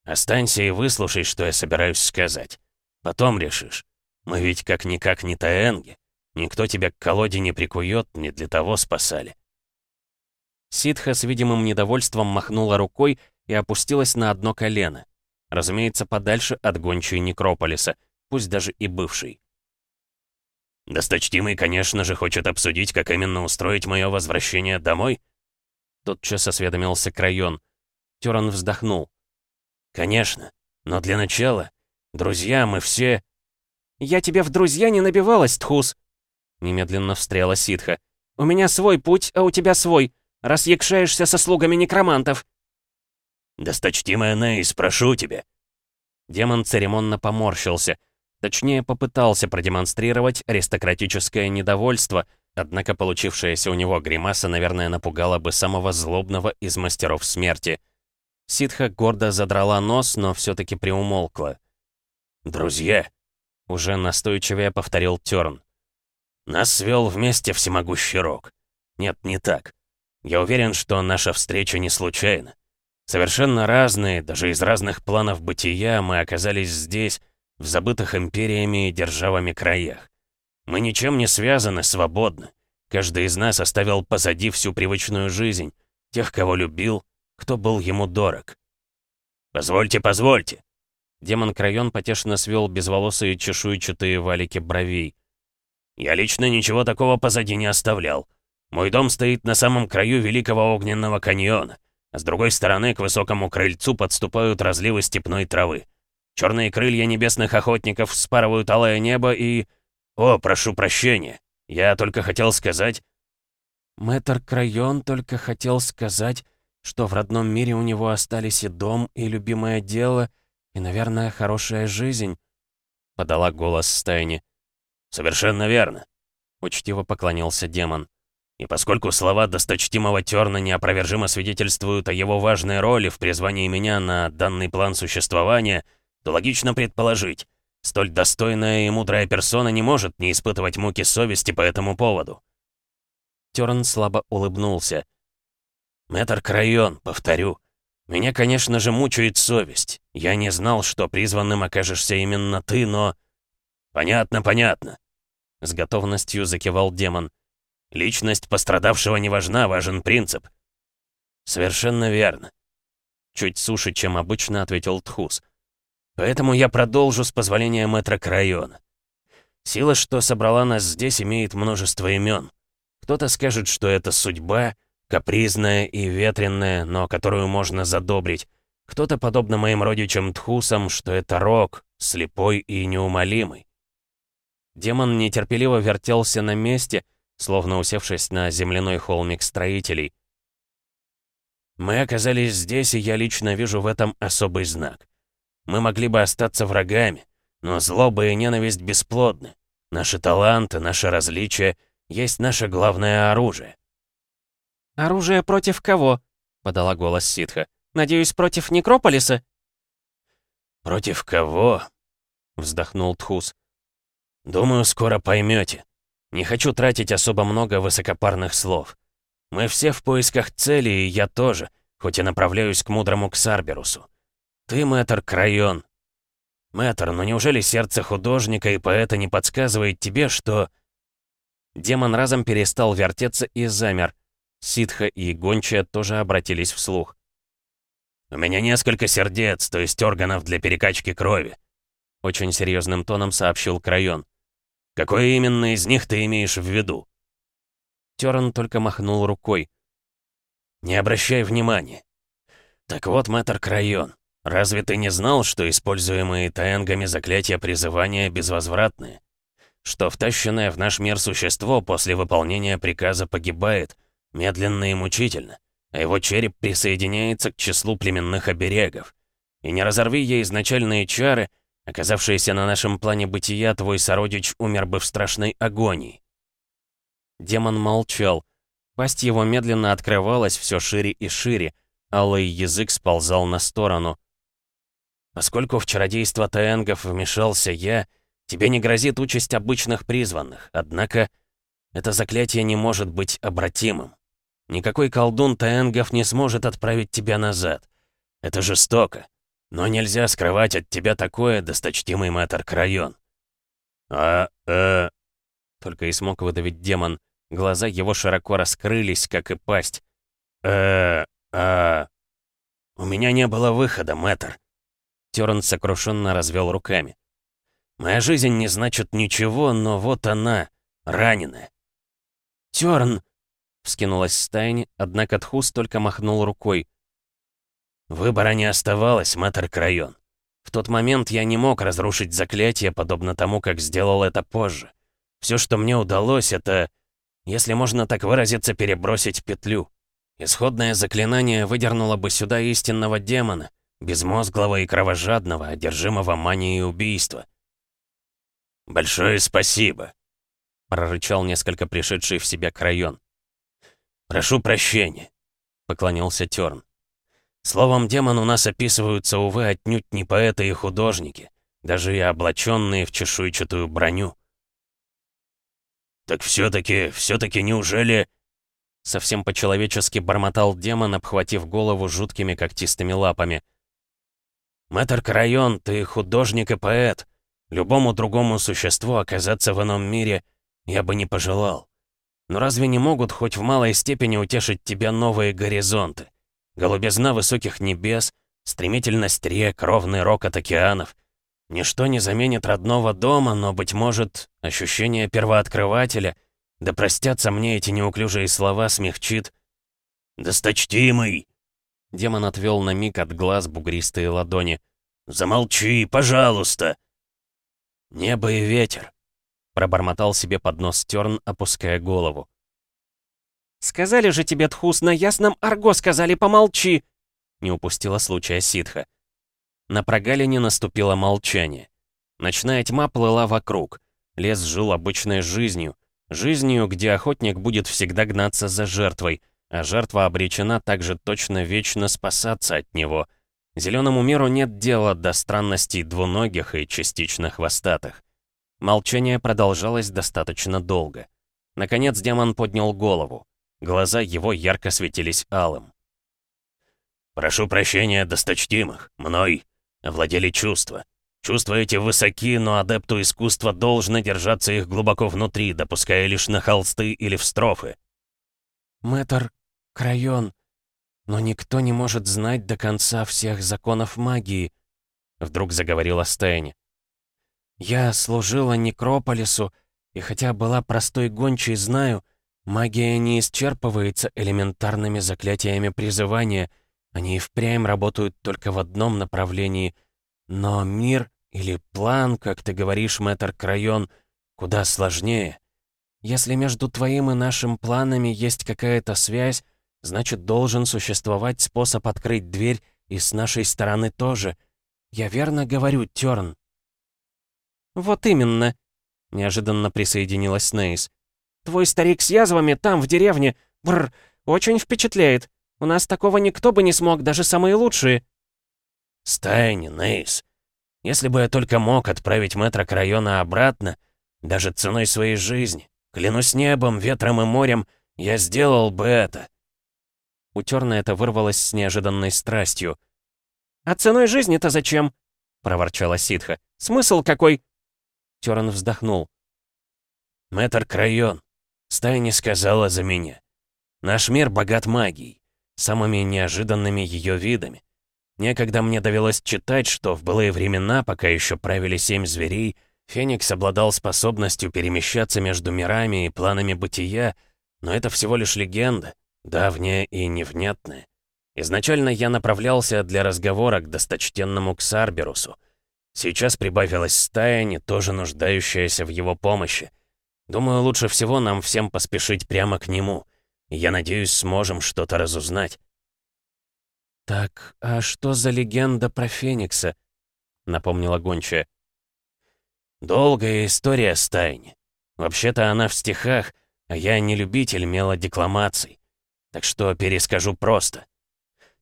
«Останься и выслушай, что я собираюсь сказать. Потом решишь. Мы ведь как-никак не Таэнги. Никто тебя к колоде не прикует, не для того спасали». Ситха с видимым недовольством махнула рукой и опустилась на одно колено. Разумеется, подальше от гончей Некрополиса, пусть даже и бывшей. «Досточтимый, конечно же, хочет обсудить, как именно устроить мое возвращение домой?» Тотчас осведомился Крайон. Тёран вздохнул. «Конечно. Но для начала, друзья, мы все...» «Я тебе в друзья не набивалась, Тхус!» Немедленно встряла ситха. «У меня свой путь, а у тебя свой, раз якшаешься со слугами некромантов!» «Досточтимая Нейс, прошу тебя!» Демон церемонно поморщился — Точнее, попытался продемонстрировать аристократическое недовольство, однако получившаяся у него гримаса, наверное, напугала бы самого злобного из мастеров смерти. Ситха гордо задрала нос, но все-таки приумолкла. «Друзья!» — уже настойчивее повторил Тёрн. «Нас свел вместе всемогущий рок. Нет, не так. Я уверен, что наша встреча не случайна. Совершенно разные, даже из разных планов бытия мы оказались здесь, в забытых империями и державами краях. Мы ничем не связаны, свободны. Каждый из нас оставил позади всю привычную жизнь, тех, кого любил, кто был ему дорог. «Позвольте, позвольте!» Демон Крайон потешно свел безволосые чешуйчатые валики бровей. «Я лично ничего такого позади не оставлял. Мой дом стоит на самом краю Великого Огненного каньона, а с другой стороны к высокому крыльцу подступают разливы степной травы. Черные крылья небесных охотников вспарывают алое небо и... О, прошу прощения. Я только хотел сказать... Мэтр Крайон только хотел сказать, что в родном мире у него остались и дом, и любимое дело, и, наверное, хорошая жизнь. Подала голос Стайни. «Совершенно верно», — учтиво поклонился демон. «И поскольку слова досточтимого Терна неопровержимо свидетельствуют о его важной роли в призвании меня на данный план существования, — то логично предположить, столь достойная и мудрая персона не может не испытывать муки совести по этому поводу. Терн слабо улыбнулся. «Мэтр Крайон, повторю, меня, конечно же, мучает совесть. Я не знал, что призванным окажешься именно ты, но...» «Понятно, понятно», — с готовностью закивал демон. «Личность пострадавшего не важна, важен принцип». «Совершенно верно», — чуть суше, чем обычно ответил Тхус. Поэтому я продолжу с позволения мэтра Крайона. Сила, что собрала нас здесь, имеет множество имен. Кто-то скажет, что это судьба, капризная и ветренная, но которую можно задобрить. Кто-то, подобно моим родичам Тхусам, что это рок, слепой и неумолимый. Демон нетерпеливо вертелся на месте, словно усевшись на земляной холмик строителей. Мы оказались здесь, и я лично вижу в этом особый знак. Мы могли бы остаться врагами, но злоба и ненависть бесплодны. Наши таланты, наши различия есть наше главное оружие. «Оружие против кого?» — подала голос ситха. «Надеюсь, против Некрополиса?» «Против кого?» — вздохнул Тхус. «Думаю, скоро поймете. Не хочу тратить особо много высокопарных слов. Мы все в поисках цели, и я тоже, хоть и направляюсь к мудрому Ксарберусу. Ты, мэтр Крайон. Мэтр, но неужели сердце художника и поэта не подсказывает тебе, что...» Демон разом перестал вертеться и замер. Ситха и Гончая тоже обратились вслух. «У меня несколько сердец, то есть органов для перекачки крови», — очень серьезным тоном сообщил Крайон. «Какое именно из них ты имеешь в виду?» Терн только махнул рукой. «Не обращай внимания. Так вот, мэтр Крайон, разве ты не знал, что используемые таэнгами заклятия призывания безвозвратные? Что втащенное в наш мир существо после выполнения приказа погибает, медленно и мучительно, а его череп присоединяется к числу племенных оберегов. И не разорви ей изначальные чары, оказавшиеся на нашем плане бытия, твой сородич умер бы в страшной агонии. Демон молчал. Пасть его медленно открывалась все шире и шире, алый язык сползал на сторону. Поскольку в чародейство Таэнгов вмешался я, тебе не грозит участь обычных призванных, однако это заклятие не может быть обратимым. Никакой колдун Таэнгов не сможет отправить тебя назад. Это жестоко. Но нельзя скрывать от тебя такое, досточтимый мэтр Крайон. А, э... Только и смог выдавить демон. Глаза его широко раскрылись, как и пасть. э а... У меня не было выхода, мэтр. Терн сокрушенно развел руками. Моя жизнь не значит ничего, но вот она, раненая. Терн! Вскинулась стайни, однако Тхус только махнул рукой. Выбора не оставалось, мэтр Крайон. В тот момент я не мог разрушить заклятие, подобно тому, как сделал это позже. Все, что мне удалось, это, если можно так выразиться, перебросить петлю. Исходное заклинание выдернуло бы сюда истинного демона, безмозглого и кровожадного, одержимого манией убийства. «Большое спасибо», — прорычал несколько пришедший в себя Крайон. «Прошу прощения», — поклонился Тёрн. «Словом, демон у нас описываются, увы, отнюдь не поэты и художники, даже и облаченные в чешуйчатую броню». «Так все-таки, все-таки неужели...» Совсем по-человечески бормотал демон, обхватив голову жуткими когтистыми лапами. «Мэтр Крайон, ты художник и поэт. Любому другому существу оказаться в ином мире я бы не пожелал. Но разве не могут хоть в малой степени утешить тебя новые горизонты? Голубизна высоких небес, стремительность рек, ровный рокот океанов. Ничто не заменит родного дома, но, быть может, ощущение первооткрывателя, да простятся мне эти неуклюжие слова, смягчит. «Досточтимый!» Демон отвел на миг от глаз бугристые ладони. «Замолчи, пожалуйста!» «Небо и ветер. Пробормотал себе под нос Терн, опуская голову. «Сказали же тебе, Тхус, на ясном арго сказали, помолчи!» Не упустила случая ситха. На прогалине наступило молчание. Ночная тьма плыла вокруг. Лес жил обычной жизнью. Жизнью, где охотник будет всегда гнаться за жертвой, а жертва обречена также точно вечно спасаться от него. Зеленому миру нет дела до странностей двуногих и частично хвостатых. Молчание продолжалось достаточно долго. Наконец демон поднял голову. Глаза его ярко светились алым. «Прошу прощения, досточтимых. Мной овладели чувства. Чувства эти высоки, но адепту искусства должно держаться их глубоко внутри, допуская лишь на холсты или в строфы». «Мэтр Крайон, но никто не может знать до конца всех законов магии», — вдруг заговорила Стайни. Я служила Некрополису, и хотя была простой гончей, знаю, магия не исчерпывается элементарными заклятиями призывания, они и впрямь работают только в одном направлении. Но мир или план, как ты говоришь, мэтр Крайон, куда сложнее. Если между твоим и нашим планами есть какая-то связь, значит, должен существовать способ открыть дверь и с нашей стороны тоже. Я верно говорю, Тёрн?» «Вот именно», — неожиданно присоединилась Нейс. «Твой старик с язвами там, в деревне, бррр, очень впечатляет. У нас такого никто бы не смог, даже самые лучшие». «Стайни, Нейс, если бы я только мог отправить мэтра к району обратно, даже ценой своей жизни, клянусь небом, ветром и морем, я сделал бы это». У это вырвалось с неожиданной страстью. «А ценой жизни-то зачем?» — проворчала ситха. «Смысл какой?» Терн вздохнул. «Мэтр Крайон, стая не сказала за меня. Наш мир богат магией, самыми неожиданными ее видами. Некогда мне довелось читать, что в былые времена, пока еще правили семь зверей, Феникс обладал способностью перемещаться между мирами и планами бытия, но это всего лишь легенда, давняя и невнятная. Изначально я направлялся для разговора к досточтенному Ксарберусу. Сейчас прибавилась стая, не тоже нуждающаяся в его помощи. Думаю, лучше всего нам всем поспешить прямо к нему. Я надеюсь, сможем что-то разузнать. «Так, а что за легенда про Феникса?» — напомнила гончая. «Долгая история стайни. Вообще-то она в стихах, а я не любитель мелодекламаций. Так что перескажу просто.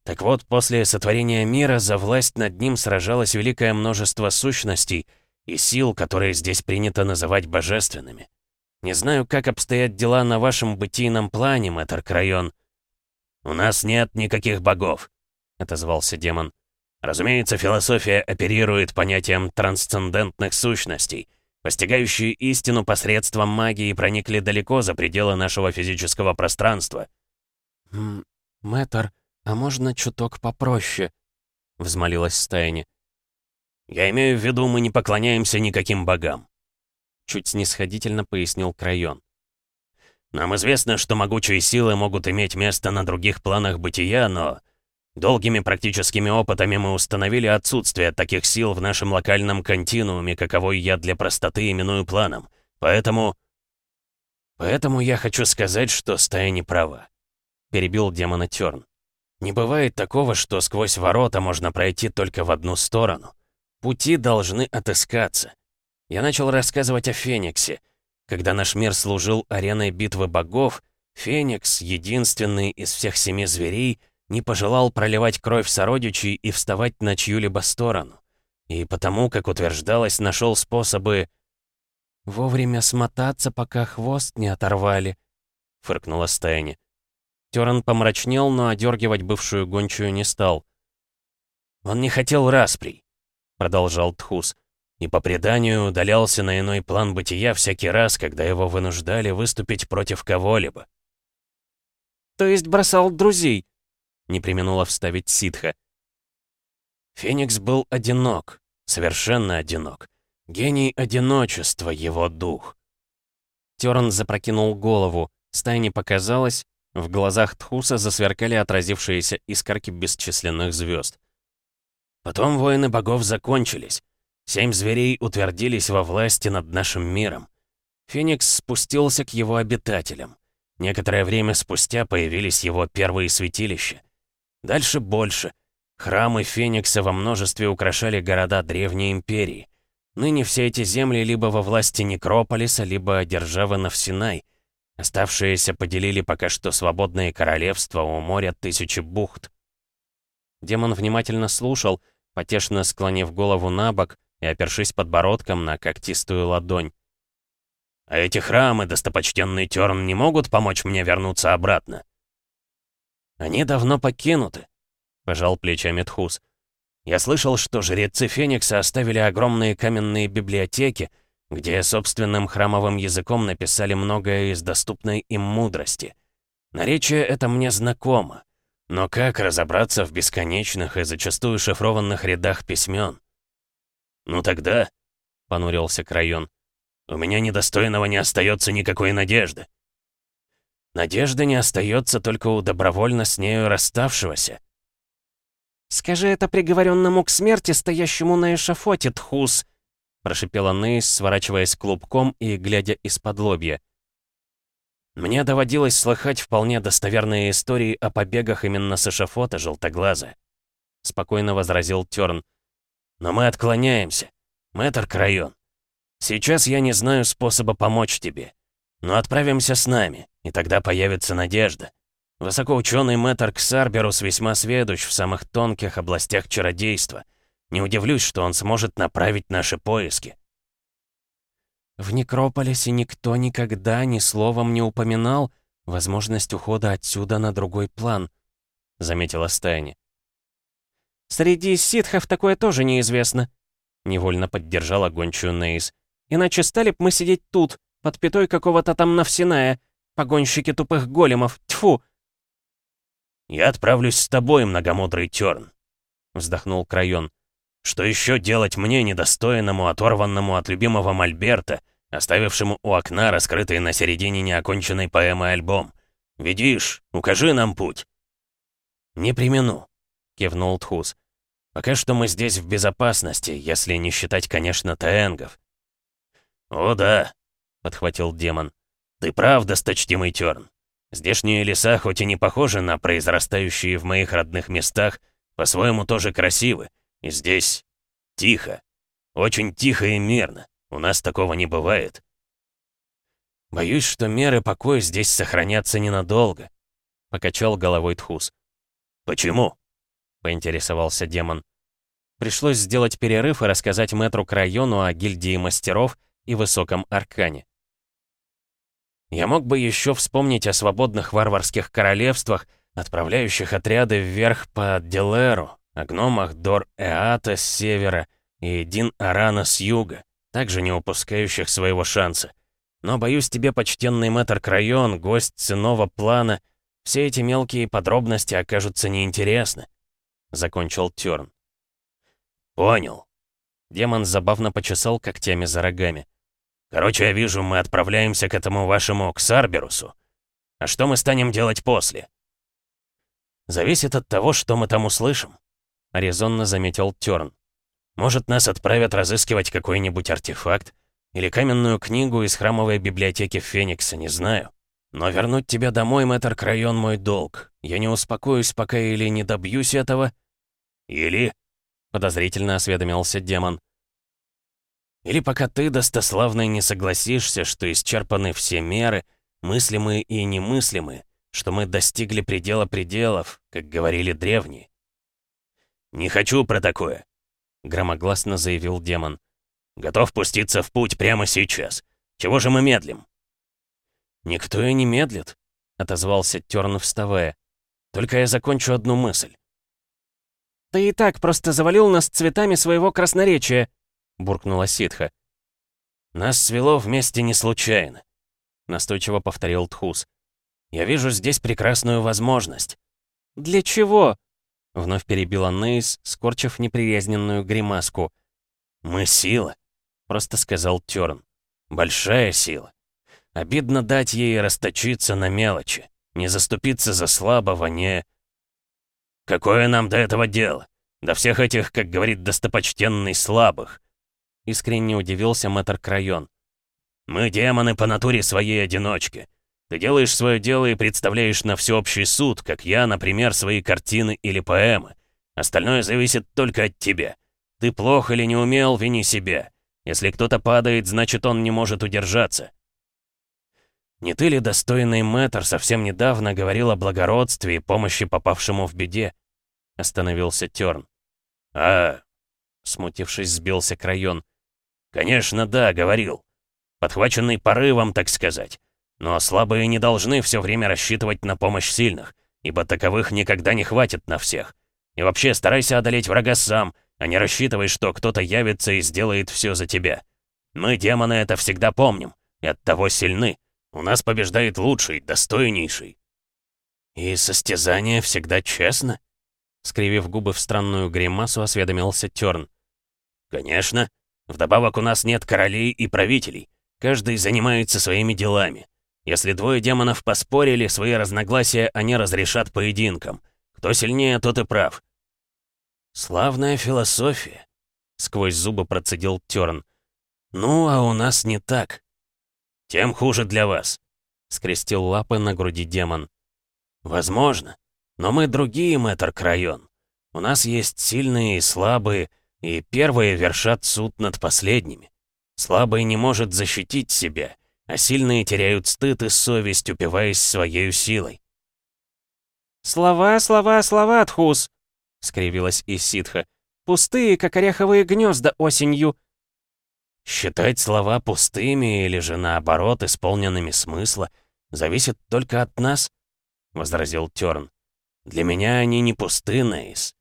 Так вот, после сотворения мира за власть над ним сражалось великое множество сущностей и сил, которые здесь принято называть божественными. Не знаю, как обстоят дела на вашем бытийном плане, мэтр Крайон. У нас нет никаких богов отозвался демон. Разумеется, философия оперирует понятием трансцендентных сущностей. Постигающие истину посредством магии проникли далеко за пределы нашего физического пространства. «М «Мэтр, а можно чуток попроще?» — взмолилась Стайни. «Я имею в виду, мы не поклоняемся никаким богам», — чуть снисходительно пояснил Крайон. «Нам известно, что могучие силы могут иметь место на других планах бытия, но Долгими практическими опытами мы установили отсутствие таких сил в нашем локальном континууме, каковой я для простоты именую планом. Поэтому... Поэтому я хочу сказать, что стая не права. Перебил демона Тёрн. Не бывает такого, что сквозь ворота можно пройти только в одну сторону. Пути должны отыскаться. Я начал рассказывать о Фениксе. Когда наш мир служил ареной битвы богов, Феникс, единственный из всех семи зверей, не пожелал проливать кровь сородичей и вставать на чью-либо сторону. И потому, как утверждалось, нашел способы... «Вовремя смотаться, пока хвост не оторвали», — фыркнула Стайни. Теран помрачнел, но одергивать бывшую гончую не стал. «Он не хотел расприй», — продолжал Тхус, «и по преданию удалялся на иной план бытия всякий раз, когда его вынуждали выступить против кого-либо». «То есть бросал друзей?» не применула вставить ситха. Феникс был одинок, совершенно одинок. Гений одиночества, его дух. Терн запрокинул голову, стайне показалось, в глазах Тхуса засверкали отразившиеся искорки бесчисленных звезд. Потом воины богов закончились. Семь зверей утвердились во власти над нашим миром. Феникс спустился к его обитателям. Некоторое время спустя появились его первые святилища. Дальше больше. Храмы Феникса во множестве украшали города Древней Империи. Ныне все эти земли либо во власти Некрополиса, либо державы Навсинай. Оставшиеся поделили пока что свободные королевства у моря тысячи бухт. Демон внимательно слушал, потешно склонив голову на бок и опершись подбородком на когтистую ладонь. «А эти храмы, достопочтенный Терн, не могут помочь мне вернуться обратно?» «Они давно покинуты», — пожал плечами Тхус. «Я слышал, что жрецы Феникса оставили огромные каменные библиотеки, где собственным храмовым языком написали многое из доступной им мудрости. Наречие это мне знакомо. Но как разобраться в бесконечных и зачастую шифрованных рядах письмен? «Ну тогда», — понурился Крайон, — «у меня недостойного не остается никакой надежды». Надежды не остается только у добровольно с нею расставшегося. «Скажи это приговоренному к смерти, стоящему на эшафоте, Тхус!» прошипела Нейс, сворачиваясь клубком и глядя из-под лобья. Мне доводилось слыхать вполне достоверные истории о побегах именно с эшафота желтоглаза. Спокойно возразил Тёрн. Но мы отклоняемся. Мэтр Крайон. Сейчас я не знаю способа помочь тебе. Но отправимся с нами, и тогда появится надежда. Высокоученый мэтр Ксарберус весьма сведущ в самых тонких областях чародейства. Не удивлюсь, что он сможет направить наши поиски. В Некрополисе никто никогда ни словом не упоминал возможность ухода отсюда на другой план, заметила Стайни. Среди ситхов такое тоже неизвестно, невольно поддержала гончую Нейс. Иначе стали б мы сидеть тут, под пятой какого-то там Навсиная, погонщики тупых големов, тьфу, «Я отправлюсь с тобой, многомудрый Тёрн», — вздохнул Крайон. «Что еще делать мне, недостойному, оторванному от любимого Мольберта, оставившему у окна раскрытый на середине неоконченной поэмы альбом? Видишь, укажи нам путь». «Не примену», — кивнул Тхус. «Пока что мы здесь в безопасности, если не считать, конечно, таэнгов». «О да», — подхватил демон. «Ты прав, досточтимый Тёрн. Здешние леса, хоть и не похожи на произрастающие в моих родных местах, по-своему тоже красивы. И здесь тихо. Очень тихо и мирно. У нас такого не бывает. Боюсь, что меры покоя здесь сохранятся ненадолго. Покачал головой Тхус. Почему? Поинтересовался демон. Пришлось сделать перерыв и рассказать мэтру к району о гильдии мастеров и высоком аркане. Я мог бы еще вспомнить о свободных варварских королевствах, отправляющих отряды вверх по Делеру, о гномах Дор-Эата с севера и Дин-Арана с юга, также не упускающих своего шанса. Но, боюсь, тебе, почтенный мэтр Крайон, гость ценного плана, все эти мелкие подробности окажутся неинтересны», — закончил Тёрн. «Понял». Демон забавно почесал когтями за рогами. Короче, я вижу, мы отправляемся к этому вашему Ксарберусу. А что мы станем делать после? Зависит от того, что мы там услышим, резонно заметил Тёрн. Может, нас отправят разыскивать какой-нибудь артефакт или каменную книгу из храмовой библиотеки Феникса, не знаю. Но вернуть тебя домой, мэтр Крайон, мой долг. Я не успокоюсь, пока или не добьюсь этого. Или... Подозрительно осведомился демон. Или пока ты, достославный, не согласишься, что исчерпаны все меры, мыслимые и немыслимые, что мы достигли предела пределов, как говорили древние. «Не хочу про такое», — громогласно заявил демон. «Готов пуститься в путь прямо сейчас. Чего же мы медлим?» «Никто и не медлит», — отозвался Тёрн, вставая. «Только я закончу одну мысль». «Ты и так просто завалил нас цветами своего красноречия», буркнула ситха. «Нас свело вместе не случайно», — настойчиво повторил Тхус. «Я вижу здесь прекрасную возможность». «Для чего?» — вновь перебила Нейс, скорчив неприязненную гримаску. «Мы сила», — просто сказал Тёрн. «Большая сила. Обидно дать ей расточиться на мелочи, не заступиться за слабого, не...» «Какое нам до этого дело? До всех этих, как говорит достопочтенный, слабых. Искренне удивился мэтр Крайон. «Мы демоны по натуре своей одиночки. Ты делаешь свое дело и представляешь на всеобщий суд, как я, например, свои картины или поэмы. Остальное зависит только от тебя. Ты плох или не умел, вини себя. Если кто-то падает, значит, он не может удержаться». «Не ты ли, достойный мэтр, совсем недавно говорил о благородстве и помощи попавшему в беде?» Остановился Тёрн. «А...» Смутившись, сбился Крайон. «Конечно, да, говорил. Подхваченный порывом, так сказать. Но слабые не должны все время рассчитывать на помощь сильных, ибо таковых никогда не хватит на всех. И вообще старайся одолеть врага сам, а не рассчитывай, что кто-то явится и сделает все за тебя. Мы, демоны, это всегда помним, и оттого сильны. У нас побеждает лучший, достойнейший». «И состязание всегда честно?» Скривив губы в странную гримасу, осведомился Тёрн. «Конечно. Вдобавок у нас нет королей и правителей. Каждый занимается своими делами. Если двое демонов поспорили, свои разногласия они разрешат поединком. Кто сильнее, тот и прав. «Славная философия», — сквозь зубы процедил Тёрн. «Ну, а у нас не так». «Тем хуже для вас», — скрестил лапы на груди демон. «Возможно. Но мы другие, мэтр Крайон. У нас есть сильные и слабые, и первые вершат суд над последними. Слабый не может защитить себя, а сильные теряют стыд и совесть, упиваясь своей силой. «Слова, слова, слова, Тхус!» — скривилась Исидха. «Пустые, как ореховые гнезда осенью!» Считать слова пустыми или же наоборот исполненными смысла зависит только от нас, — возразил Тёрн. Для меня они не пусты, Нейс.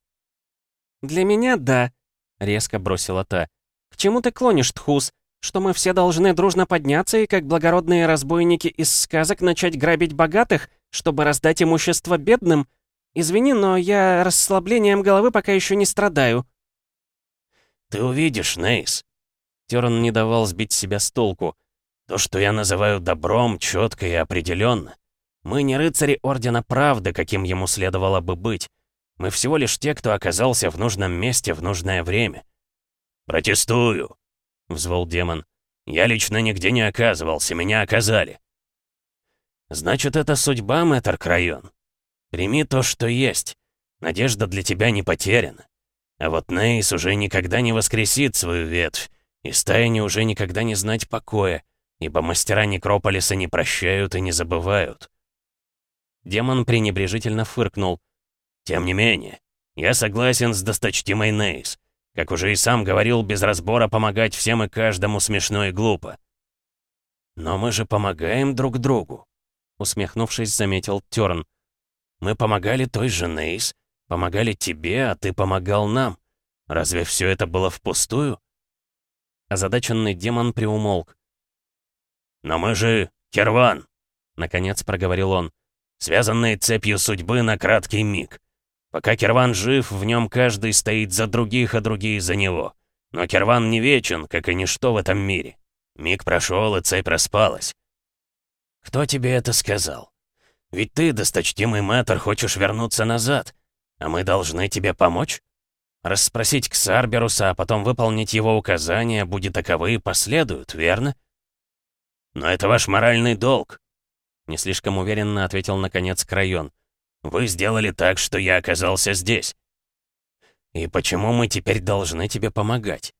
Для меня — да, — резко бросила та. К чему ты клонишь, Тхус? Что мы все должны дружно подняться и, как благородные разбойники из сказок, начать грабить богатых, чтобы раздать имущество бедным? Извини, но я расслаблением головы пока еще не страдаю. Ты увидишь, Нейс. Терн не давал сбить себя с толку. То, что я называю добром, четко и определенно. Мы не рыцари Ордена Правды, каким ему следовало бы быть. Мы всего лишь те, кто оказался в нужном месте в нужное время. «Протестую!» — взвол демон. «Я лично нигде не оказывался, меня оказали». «Значит, это судьба, мэтр Крайон. Прими то, что есть. Надежда для тебя не потеряна. А вот Нейс уже никогда не воскресит свою ветвь, и стаяне уже никогда не знать покоя, ибо мастера Некрополиса не прощают и не забывают. Демон пренебрежительно фыркнул. «Тем не менее, я согласен с досточтимой Нейс. Как уже и сам говорил, без разбора помогать всем и каждому смешно и глупо». «Но мы же помогаем друг другу», — усмехнувшись, заметил Тёрн. «Мы помогали той же Нейс, помогали тебе, а ты помогал нам. Разве все это было впустую?» Озадаченный демон приумолк. «Но мы же Керван!» — наконец проговорил он. «Связанные цепью судьбы на краткий миг. Пока Керван жив, в нем каждый стоит за других, а другие за него. Но Керван не вечен, как и ничто в этом мире. Миг прошел, и цепь распалась. Кто тебе это сказал? Ведь ты, досточтимый мэтр, хочешь вернуться назад, а мы должны тебе помочь? Расспросить Ксарберуса, а потом выполнить его указания, будет таковы и последуют, верно? Но это ваш моральный долг, не слишком уверенно ответил наконец Крайон. Вы сделали так, что я оказался здесь. И почему мы теперь должны тебе помогать?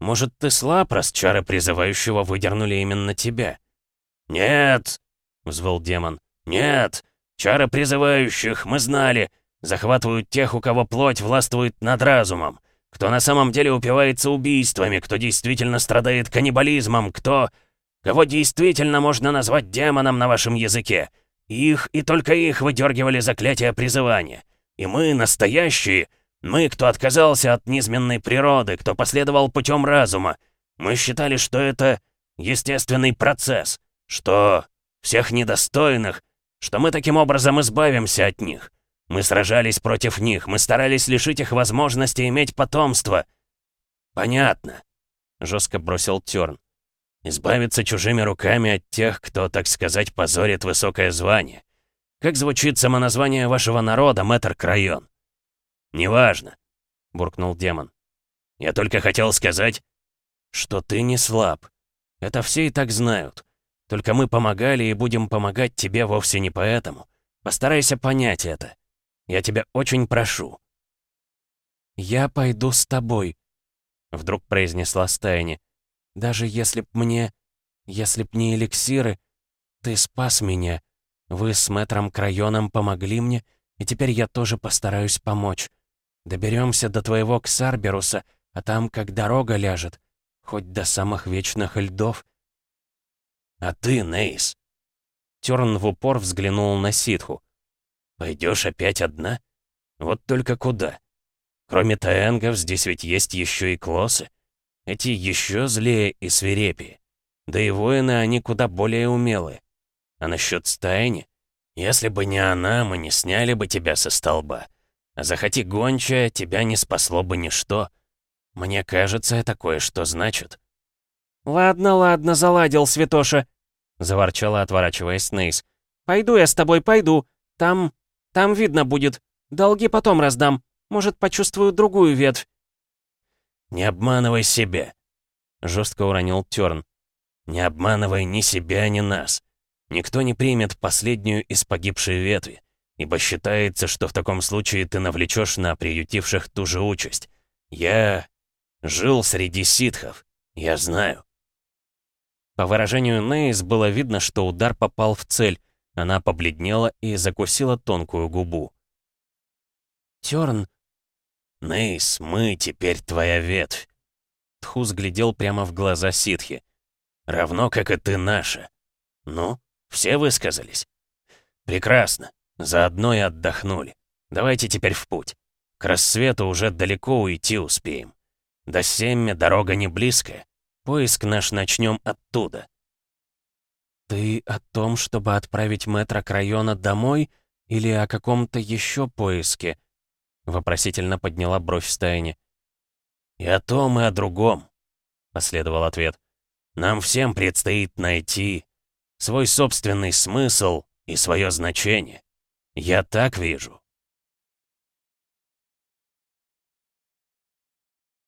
Может, ты слаб, раз чары призывающего выдернули именно тебя? Нет, взвыл демон. Нет, чары призывающих, мы знали, Захватывают тех, у кого плоть властвует над разумом. Кто на самом деле упивается убийствами, кто действительно страдает каннибализмом, кто... Кого действительно можно назвать демоном на вашем языке. Их и только их выдергивали заклятия призывания. И мы, настоящие, мы, кто отказался от низменной природы, кто последовал путем разума, мы считали, что это естественный процесс, что всех недостойных, что мы таким образом избавимся от них. Мы сражались против них, мы старались лишить их возможности иметь потомство. Понятно, жестко бросил Тёрн. Избавиться чужими руками от тех, кто, так сказать, позорит высокое звание. Как звучит самоназвание вашего народа, мэтр Крайон? Неважно, буркнул демон. Я только хотел сказать, что ты не слаб. Это все и так знают. Только мы помогали и будем помогать тебе вовсе не поэтому. Постарайся понять это. Я тебя очень прошу». «Я пойду с тобой», — вдруг произнесла Стайни. «Даже если б мне... Если б не эликсиры, ты спас меня. Вы с мэтром Крайоном помогли мне, и теперь я тоже постараюсь помочь. Доберемся до твоего Ксарберуса, а там как дорога ляжет, хоть до самых вечных льдов». «А ты, Нейс?» Терн в упор взглянул на ситху. Пойдешь опять одна? Вот только куда? Кроме таэнгов, здесь ведь есть еще и клосы. Эти еще злее и свирепее. Да и воины они куда более умелые. А насчет стайни? Если бы не она, мы не сняли бы тебя со столба. А захоти гончая, тебя не спасло бы ничто. Мне кажется, это кое-что значит. «Ладно, ладно, заладил, святоша», — заворчала, отворачиваясь Нейс. «Пойду я с тобой, пойду. Там там видно будет. Долги потом раздам. Может, почувствую другую ветвь?» «Не обманывай себя», — жестко уронил Тёрн. «Не обманывай ни себя, ни нас. Никто не примет последнюю из погибшей ветви, ибо считается, что в таком случае ты навлечешь на приютивших ту же участь. Я жил среди ситхов, я знаю». По выражению Нейс было видно, что удар попал в цель. Она побледнела и закусила тонкую губу. «Тёрн...» «Нейс, мы теперь твоя ветвь». Тхус глядел прямо в глаза ситхи. «Равно, как и ты наша. Ну, все высказались?» «Прекрасно. Заодно и отдохнули. Давайте теперь в путь. К рассвету уже далеко уйти успеем. До Семми дорога не близкая. Поиск наш начнем оттуда». «Ты о том, чтобы отправить мэтра Крайона домой или о каком-то еще поиске?» Вопросительно подняла бровь Стайни. «И о том, и о другом», — последовал ответ. «Нам всем предстоит найти свой собственный смысл и свое значение. Я так вижу».